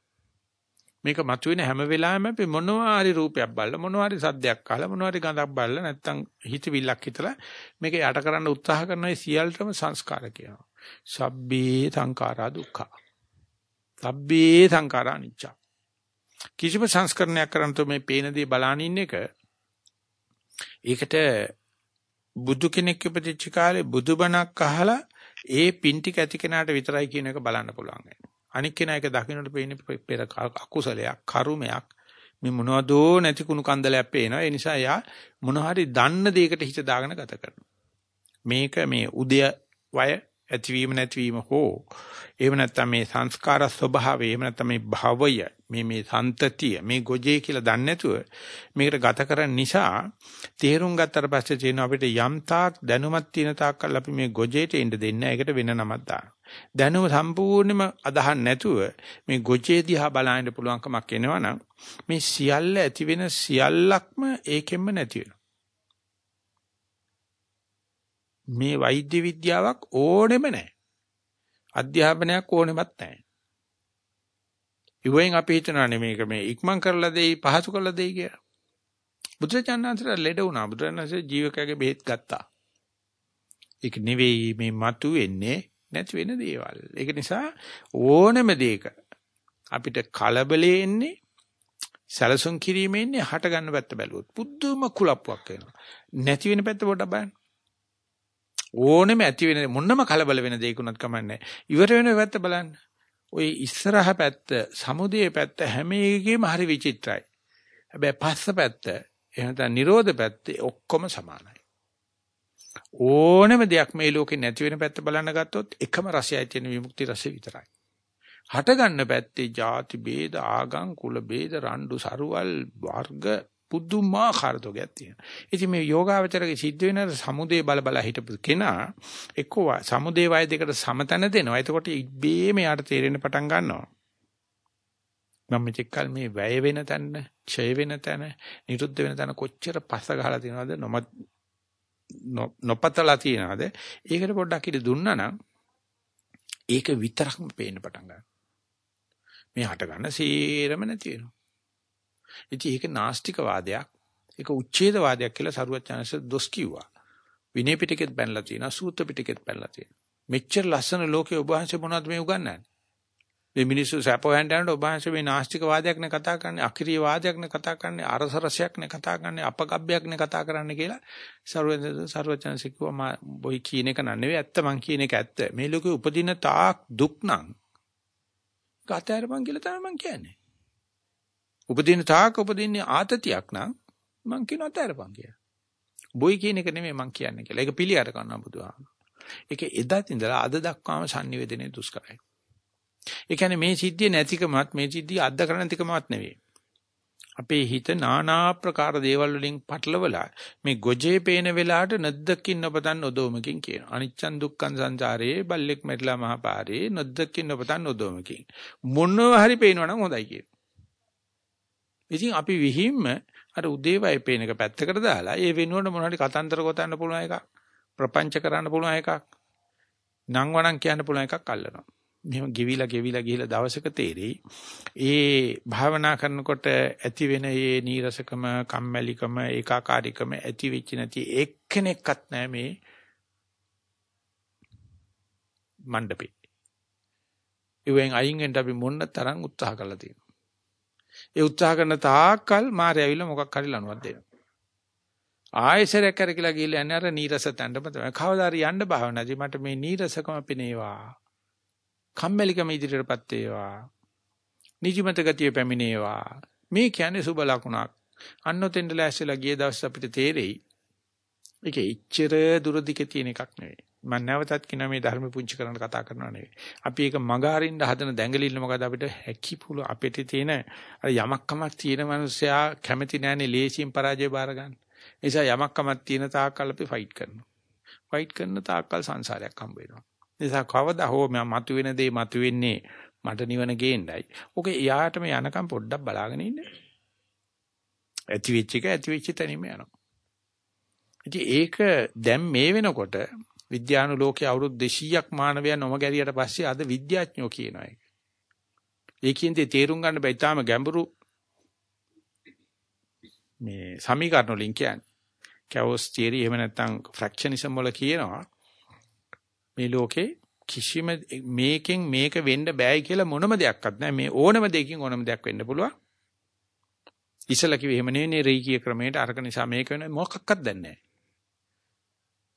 මේක මතුවෙන හැම වෙලාවෙම අපි මොනවා හරි රූපයක් බලලා මොනවා හරි සද්දයක් අහලා මොනවා හරි ගඳක් බලලා නැත්තම් හිතවිල්ලක් හිතලා මේක යට කරන්න උත්සාහ කරන ඒ සියල්ලටම සංස්කාර කියනවා. සබ්බේ සංඛාරා දුක්ඛ. සබ්බේ සංඛාරා අනිච්ච. කිසිම සංස්කරණයක් කරන්න මේ පේන දේ බලාන ඉන්න එක ඒකට බුදු කෙනෙක් ඉපදිච්ච කාලේ බුදුබණක් අහලා ඒ පින් ටික ඇති කෙනාට විතරයි කියන එක බලන්න පුළුවන්. අනික් කෙනා එක දකින්නට පේන්නේ පෙර අකුසලයක්, කර්මයක්. මේ මොනවදෝ නැති කුණු කන්දලයක් පේනවා. ඒ නිසා යා මොන හරි දන්න දෙයකට හිත දාගෙන ගත කරනවා. මේක මේ උදය වය ඇතිවීම නැතිවීම හෝ එහෙම නැත්නම් මේ සංස්කාර ස්වභාවය එහෙම නැත්නම් මේ භවය මේ මේ සන්තතිය මේ ගොජේ කියලා දන්නේ නැතුව මේකට ගත කරන නිසා තේරුම් ගත්තට පස්සේ තියෙන අපිට යම් තාක් දැනුමක් තියෙන තාක්කල් අපි මේ ගොජේට එන්න දෙන්නේ ඒකට වෙන නමක් දානවා. දැනුම සම්පූර්ණයෙන්ම අදහන් නැතුව මේ ගොජේ දිහා බලන්න පුළුවන්කමක් එනවනම් මේ සියල්ල ඇති වෙන සියල්ලක්ම ඒකෙන්ම නැති වෙනවා. මේ වෛද්‍ය විද්‍යාවක් ඕනෙම නැහැ. අධ්‍යාපනයක් ඕනෙමත් නැහැ. ඉවෙන් අපි හිතනවානේ මේක මේ ඉක්මන් කරලා දෙයි පහසු කරලා දෙයි කියලා. බුදුචානන්තර ලෙඩ වුණා. බුදුරණන්සේ ජීවකයාගේ බෙහෙත් ගත්තා. ඒක නෙවෙයි මේ මතු වෙන්නේ නැති වෙන දේවල්. ඒක නිසා ඕනෙම දෙයක අපිට කලබලේ එන්නේ සැලසුම් කිරීමේ ඉන්නේ හට ගන්න පැත්ත බැලුවොත් පුදුම කුලප්පුවක් වෙනවා. නැති වෙන පැත්ත පොඩ්ඩක් බලන්න. ඕනෙම ඇති වෙන මොන්නම කලබල වෙන දෙයක් උනත් කමන්නේ. ඉවර වෙන පැත්ත බලන්න. ওই ඉස්සරහ පැත්ත, සමුදේ පැත්ත හැම එකෙම හරි විචිත්‍රයි. හැබැයි පස්ස පැත්ත, එහෙම නැත්නම් Nirodha පැත්ත ඔක්කොම සමානයි. ඕනෙම දෙයක් මේ ලෝකේ නැති වෙන පැත්ත බලන්න ගත්තොත් එකම රසයයි තියෙන විමුක්ති රසය විතරයි. හට ගන්න පැත්තේ ಜಾති ભેද, ආගම්, කුල ભેද, රණ්ඩු, සරුවල්, වර්ග පුදුමාකාර තෝගයක් තියෙනවා. ඉතින් මේ යෝගාවචරයේ සිද්ධ වෙන සමුදේ බල බල හිටපු කෙනා එක්ක සමුදේ වය දෙකට සමතන දෙනවා. එතකොට ඉබ්බේම යාට තේරෙන්න පටන් ගන්නවා. මම මෙතෙක්කල් මේ වැය වෙන තැන, ඡය වෙන තැන, නිරුද්ධ වෙන තැන කොච්චර පස්ස ගහලා තියෙනවද නොමත් නොපතලා තියනවාද ඒකට පොඩ්ඩක් ඉඳ දුන්නා නම් ඒක විතරක්ම පේන්න පටන් ගන්නවා මේ හට ගන්න සීරම නැති වෙනවා ඉතින් ඒක නාස්තික වාදයක් ඒක උච්ඡේද වාදයක් කියලා සරුවචාන්ස දොස් කිව්වා. විනය පිටකෙත් බැනලා තියෙනවා සූත්‍ර පිටකෙත් බැනලා තියෙනවා. මෙච්චර ලස්සන ලෝකේ ඔබ වහන්සේ මොනවද මේ උගන්වන්නේ? මේ මිනිස්සු සැප හොයන්න යනකොට ඔබ වහන්සේ මේ නාස්තික වාදයක් නේ කතා කරන්නේ අක්‍රීය වාදයක් නේ කතා කරන්නේ අරස රසයක් නේ කතා කරන්නේ අපගබ්බයක් නේ කතා කරන්නේ කියලා සර්වඥ සර්වඥන්සේ කිව්වා මා බොයි කියන එක නන් නෙවෙයි ඇත්ත මං කියන එක ඇත්ත. මේ ලෝකේ උපදින තාක් දුක් නම් කතරපන් කියලා තමයි මං කියන්නේ. උපදින තාක් උපදින්නේ ආතතියක් නම් මං කියන අතරපන් කියලා බොයි කියන එක නෙමෙයි මං කියන්නේ කියලා ඒක පිළිඅර ගන්නවා බුදුහාම ඒක එදත් ඉඳලා අද දක්වාම sannivedanaye දුෂ්කරයි ඒ කියන්නේ මේ සිද්ධිය නැතිකමත් මේ සිද්ධිය අද්ද කරන නැතිකමත් නෙවෙයි. අපේ හිත নানা ආකාර දේවල් වලින් පටලවලා මේ ගොජේ පේන වෙලාවට නැද්දකින් නොපතන් ඔදෝමකින් කියනවා. අනිච්චන් දුක්ඛන් සංසාරේ බල්ලෙක් මැරිලා මහපාරේ නැද්දකින් නොපතන් ඔදෝමකින්. මොනවා හරි පේනවනම් හොඳයි කියනවා. ඉතින් අපි විහිම්ම අර උදේවයි පේන එක පැත්තකට දාලා ඒ වෙනුවට මොනවාරි කතන්දර ගොතන්න පුළුවන් එකක් ප්‍රපංච කරන්න පුළුවන් එකක් නම් වණන් කියන්න පුළුවන් එකක් අල්ලනවා. මෙහෙම ගෙවිලා ගෙවිලා ගිහිලා දවසක තේරෙයි ඒ භාවනා කරනකොට ඇති වෙන මේ නීරසකම කම්මැලිකම ඒකාකාරීකම ඇති වෙච්ච නැති එක්කෙනෙක්වත් නැහැ මේ මණ්ඩපේ ඉවෙන් අයින් වෙන්න අපි මොන්න තරම් උත්සාහ කරලා තියෙනවා ඒ උත්සාහ කරන තාක්කල් මාරය ඇවිල්ලා මොකක් හරි ලනුවක් දෙනවා ආයෙසරයක් කර කියලා ගිහලා යන්නේ අර නීරස තැන්නම තමයි කවදා හරි යන්න භාවනාදී මට මේ නීරසකම පෙනේවා කම්මැලිකම ඉදිරියටපත් වේවා. නිදිමත ගතිය පැමිණේවා. මේ කියන්නේ සුබ ලකුණක්. අන්නොතෙන්ද ලෑස්තිලා ගිය දවස් අපිට තේරෙයි. ඒක ඉච්ඡර දුරදික තියෙන එකක් නෙවෙයි. මම නැවතත් කියන මේ ධර්ම පුංචි කරන්න කතා කරනවා නෙවෙයි. අපි ඒක මග අරින්න හදන දැඟලිල්ල මොකද අපිට හැකි පුළු අපිට තියෙන අර යමක් කමක් තියෙන මනුස්සයා කැමති නැහැනේ ලේසියෙන් පරාජය බාර ගන්න. ඒ නිසා යමක් කමක් තියෙන තාක්කල් අපි ෆයිට් කරනවා. ෆයිට් කරන තාක්කල් සංසාරයක් හම්බ වෙනවා. නිසා කවදා හෝ මම මතුවෙන දේ මතුවෙන්නේ මට නිවන ගේන්නයි. ඔක එයාටම යනකම් පොඩ්ඩක් බලාගෙන ඉන්න. ඇති වෙච්ච එක ඇති වෙච්ච තැනින්ම යනවා. ඉතින් ඒක දැන් මේ වෙනකොට විද්‍යානුලෝකයේ අවුරුදු 200ක් මානවයා නොම ගැරියට පස්සේ අද විද්‍යාඥයෝ කියනවා ඒක. ඒකින්ද තේරුම් ගන්න බෑ ඊටාම ගැඹුරු මේ සමීකරණ වලින් කියන්නේ. කැවොස් තියරි එහෙම නැත්නම් ෆ්‍රැක්ෂනිසම් වල කියනවා මේ ලෝකේ කිසිම මේකෙන් මේක වෙන්න බෑයි කියලා මොනම දෙයක්වත් නැහැ. මේ ඕනම දෙයකින් ඕනම දෙයක් වෙන්න පුළුවන්. ඉසලා කිව්වේ එහෙම නෙවෙයි රේකී ක්‍රමයට අරක නිසා මේක වෙන මොකක්වත් දන්නේ නැහැ.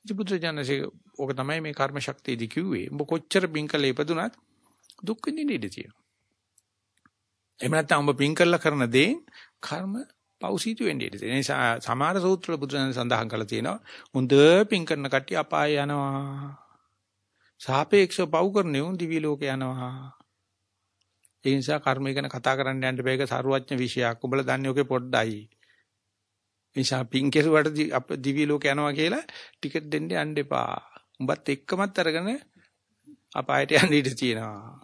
ඉති පුත්‍රයන්සේ ඕක තමයි මේ කර්ම ශක්තියදී කිව්වේ. උඹ කොච්චර පිංකල ඉපදුනත් දුක් විඳින්න ඉඩ තියෙනවා. එහෙම නැත්නම් උඹ පිංකල්ලා කරන දේ කර්ම පෞසීතු වෙන්නේ ඉඩ තියෙනවා. ඒ නිසා සමහර සූත්‍ර බුදුන් සඳහන් කරලා තියෙනවා. හොඳ පිං කරන කට්ටිය අපාය යනවා. සාපේක්ෂව පව් කරන උන් දිවි ලෝක යනවා. ඒ නිසා කර්මය ගැන කතා කරන්න යන්න බෑක සරුවඥ විශයක්. උඹලා දන්නේ ඔකේ පොඩ්ඩයි. නිසා පින් කෙරුවට දිවි ලෝක යනවා කියලා ටිකට් දෙන්න යන්න එපා. උඹත් එක්කමත් අරගෙන අපායට යන්න ඉඩ තියෙනවා.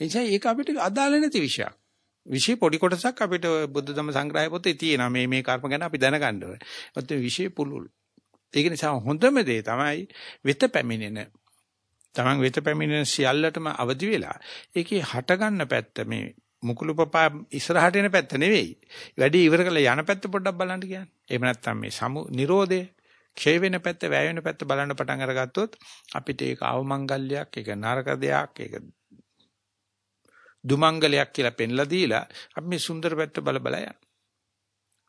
එනිසා ඒක අපිට අදාළ නැති විෂයක්. විශේෂ පොඩි කොටසක් අපිට බුද්ධ ධම්ම සංග්‍රහය පොතේ තියෙනවා. මේ මේ කර්ම ගැන අපි දැනගන්න ඕනේ. ඒත් විශේෂ පුළුල්. ඒක නිසා හොඳම දේ තමයි වෙත පැමිණෙන තමන් වෙත පැමිණෙන සියල්ලටම අවදි වෙලා ඒකේ හට ගන්න පැත්ත මේ මුකුළු පපා ඉස්සරහට එන පැත්ත නෙවෙයි. වැඩි ඉවර කළා යන පැත්ත පොඩ්ඩක් බලන්න කියන්නේ. එහෙම නැත්නම් මේ සමු නිරෝධය ක්ෂය වෙන පැත්ත වැය වෙන පැත්ත බලන්න පටන් අරගත්තොත් අපිට ඒක අවමංගල්‍යයක් ඒක නරක දෙයක් ඒක දුමංගලයක් කියලා පෙන්ලා දීලා අපි මේ සුන්දර පැත්ත බල බල යනවා.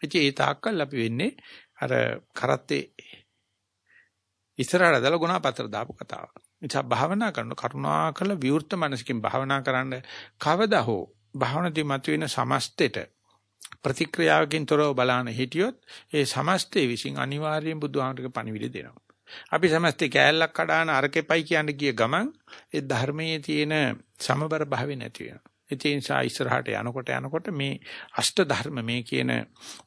ඉතින් ඒ තාක්කල් අපි වෙන්නේ අර කරත්තේ ඉස්සරහට දාලා ගුණාපතර දාපු කතාවක්. නිසා භාවනා කරන කරුණා කළ විවෘත මනසකින් භාවනා කරන්න කවදා හෝ භාවනාදී මතුවෙන සමස්තෙට ප්‍රතික්‍රියාවකින් තොරව බලන හිටියොත් ඒ සමස්තේ විසින් අනිවාර්යෙන් බුදුහාමරගේ පණිවිඩ දෙනවා. අපි සමස්තේ කෑල්ලක් කඩාන අරකෙපයි කියන්නේ කිය ගමන් ඒ ධර්මයේ තියෙන සමබර භාවය නැති වෙනවා. ඒ නිසා ඉස්සරහට යනකොට යනකොට මේ අෂ්ට ධර්ම මේ කියන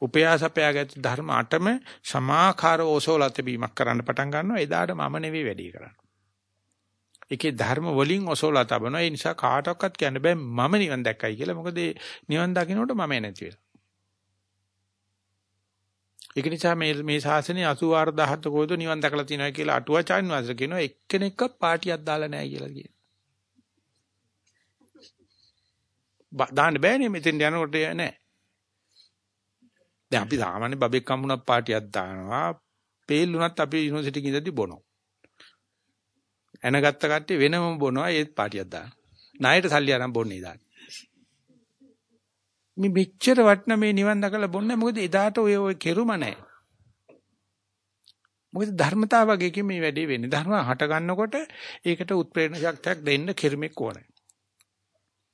උපයාසපයාගත් ධර්ම අටම සමාකාර ඕසෝලත බීමක් කරන්න පටන් ගන්නවා. එදාට මම නෙවෙයි වැඩි කරන්නේ. ඒකේ ධර්ම වලින් ඔසෝලා තබනවා. ඒ නිසා කාටවත් කියන්න බෑ මම නිවන් දැක්කයි කියලා. මොකද නිවන් දකින්නට මම නැති වෙලා. ඒක නිසා මේ මේ ශාසනයේ 84000 කෝද නිවන් දැකලා තියෙනවා කියලා අටුවාචාන් වහන්සේ කියනවා එක්කෙනෙක්ව පාටියක් දාලා නැහැ කියලා කියනවා. දාන්න බෑනේ මෙතෙන් යනකොට නෑ. දැන් අපි සාමාන්‍ය බබෙක් හම්බුණා පාටියක් දානවා. පේල්ලුණත් අපි යුනිවර්සිටි එකේ ඉඳදී බොනවා. එනගත්ත කට්ටිය වෙනම බොනවා ඒත් පාටියක් දානවා. ණයට සල්ලි අරන් බොන්නේ දාන්න. මේ මෙච්චර වටන මේ නිවන් දකලා බොන්නේ මොකද එදාට ඔය ඔය කෙරුම නැහැ. මොකද ධර්මතාව වගේ මේ වැඩේ වෙන්නේ. ධර්ම හට ගන්නකොට ඒකට උත්ප්‍රේරණ ශක්තියක් දෙන්න කෙරුමක් ඕනේ.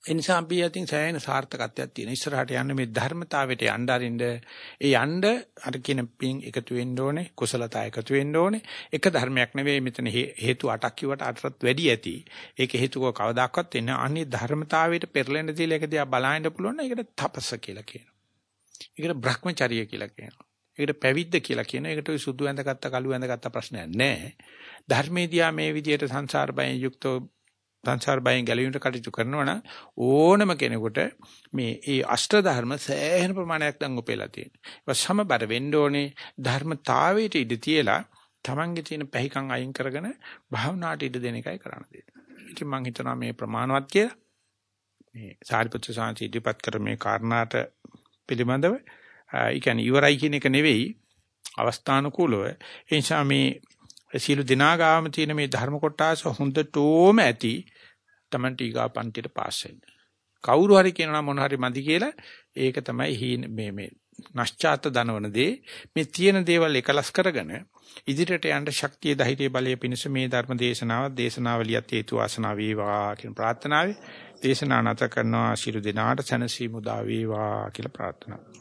ඒ නිසා අපි යතින් සෑහෙන සාර්ථකත්වයක් තියෙන. ඉස්සරහට යන්න මේ ධර්මතාවයට යන්න අරින්න ඒ යන්න අර කියන පින් එකතු වෙන්න ඕනේ, කුසලතා එකතු වෙන්න ඕනේ. එක ධර්මයක් නෙවෙයි මෙතන හේතු 8ක් කිව්වට අටටත් වැඩි ඇති. ඒක හේතුක කවදාකවත් එන්නේ අනිත් ධර්මතාවයට පෙරලෙන්න තියලා ඒක දිහා බලන්න පුළුවන් නම් ඒකට තපස කියලා කියනවා. ඒකට භ්‍රමචර්ය කියලා කියනවා. ඒකට පැවිද්ද කියලා කියනවා. ඒකට සුදු ඇඳගත්ත කළු ඇඳගත්ත ප්‍රශ්නයක් නැහැ. ධර්මේදියා මේ විදියට සංසාර බයෙන් යුක්තව සංසාර බයෙන් ගැලවීමට කටයුතු කරනවා නම් ඕනම කෙනෙකුට මේ ඒ අෂ්ට ධර්ම සෑහෙන ප්‍රමාණයක් දැන් උපයලා තියෙනවා. ඒක සමබර වෙන්න ඕනේ ධර්මතාවයට ඉඳ තියලා Tamange තියෙන පැහිකම් අයින් කරගෙන භාවනාවට ඉඩ දෙන එකයි කරන්න දෙන්නේ. ඉතින් මම හිතනවා මේ ප්‍රමාණවත් කියලා. මේ සාරිපුත්‍ර සාන්ති ඉදිරිපත් කර මේ කාරණාට පිළිබඳව ඒ කියන්නේ ඉවරයි කියන එක නෙවෙයි අවස්ථානුකූලව ඒ නිසා මේ සීල දිනාගාම තියෙන මේ ධර්ම කොටස හොඳටම ඇති Tamanට ඊගා පන්තියට පාස් වෙන්න. කවුරු හරි කියනවා මොන හරි මදි කියලා ඒක තමයි මේ මේ නැස්චාත දනවන දේ. මේ තියෙන දේවල් එකලස් කරගෙන ඉදිරියට යන්න ශක්තිය ධෛර්ය බලය පිණිස මේ ධර්ම දේශනාව දේශනාවලියත් හේතු වාසනා වේවා කියන ප්‍රාර්ථනාවයි දේශනා නැත කරනවා. ශිරු දිනාට සනසීමු දා වේවා කියලා ප්‍රාර්ථනා.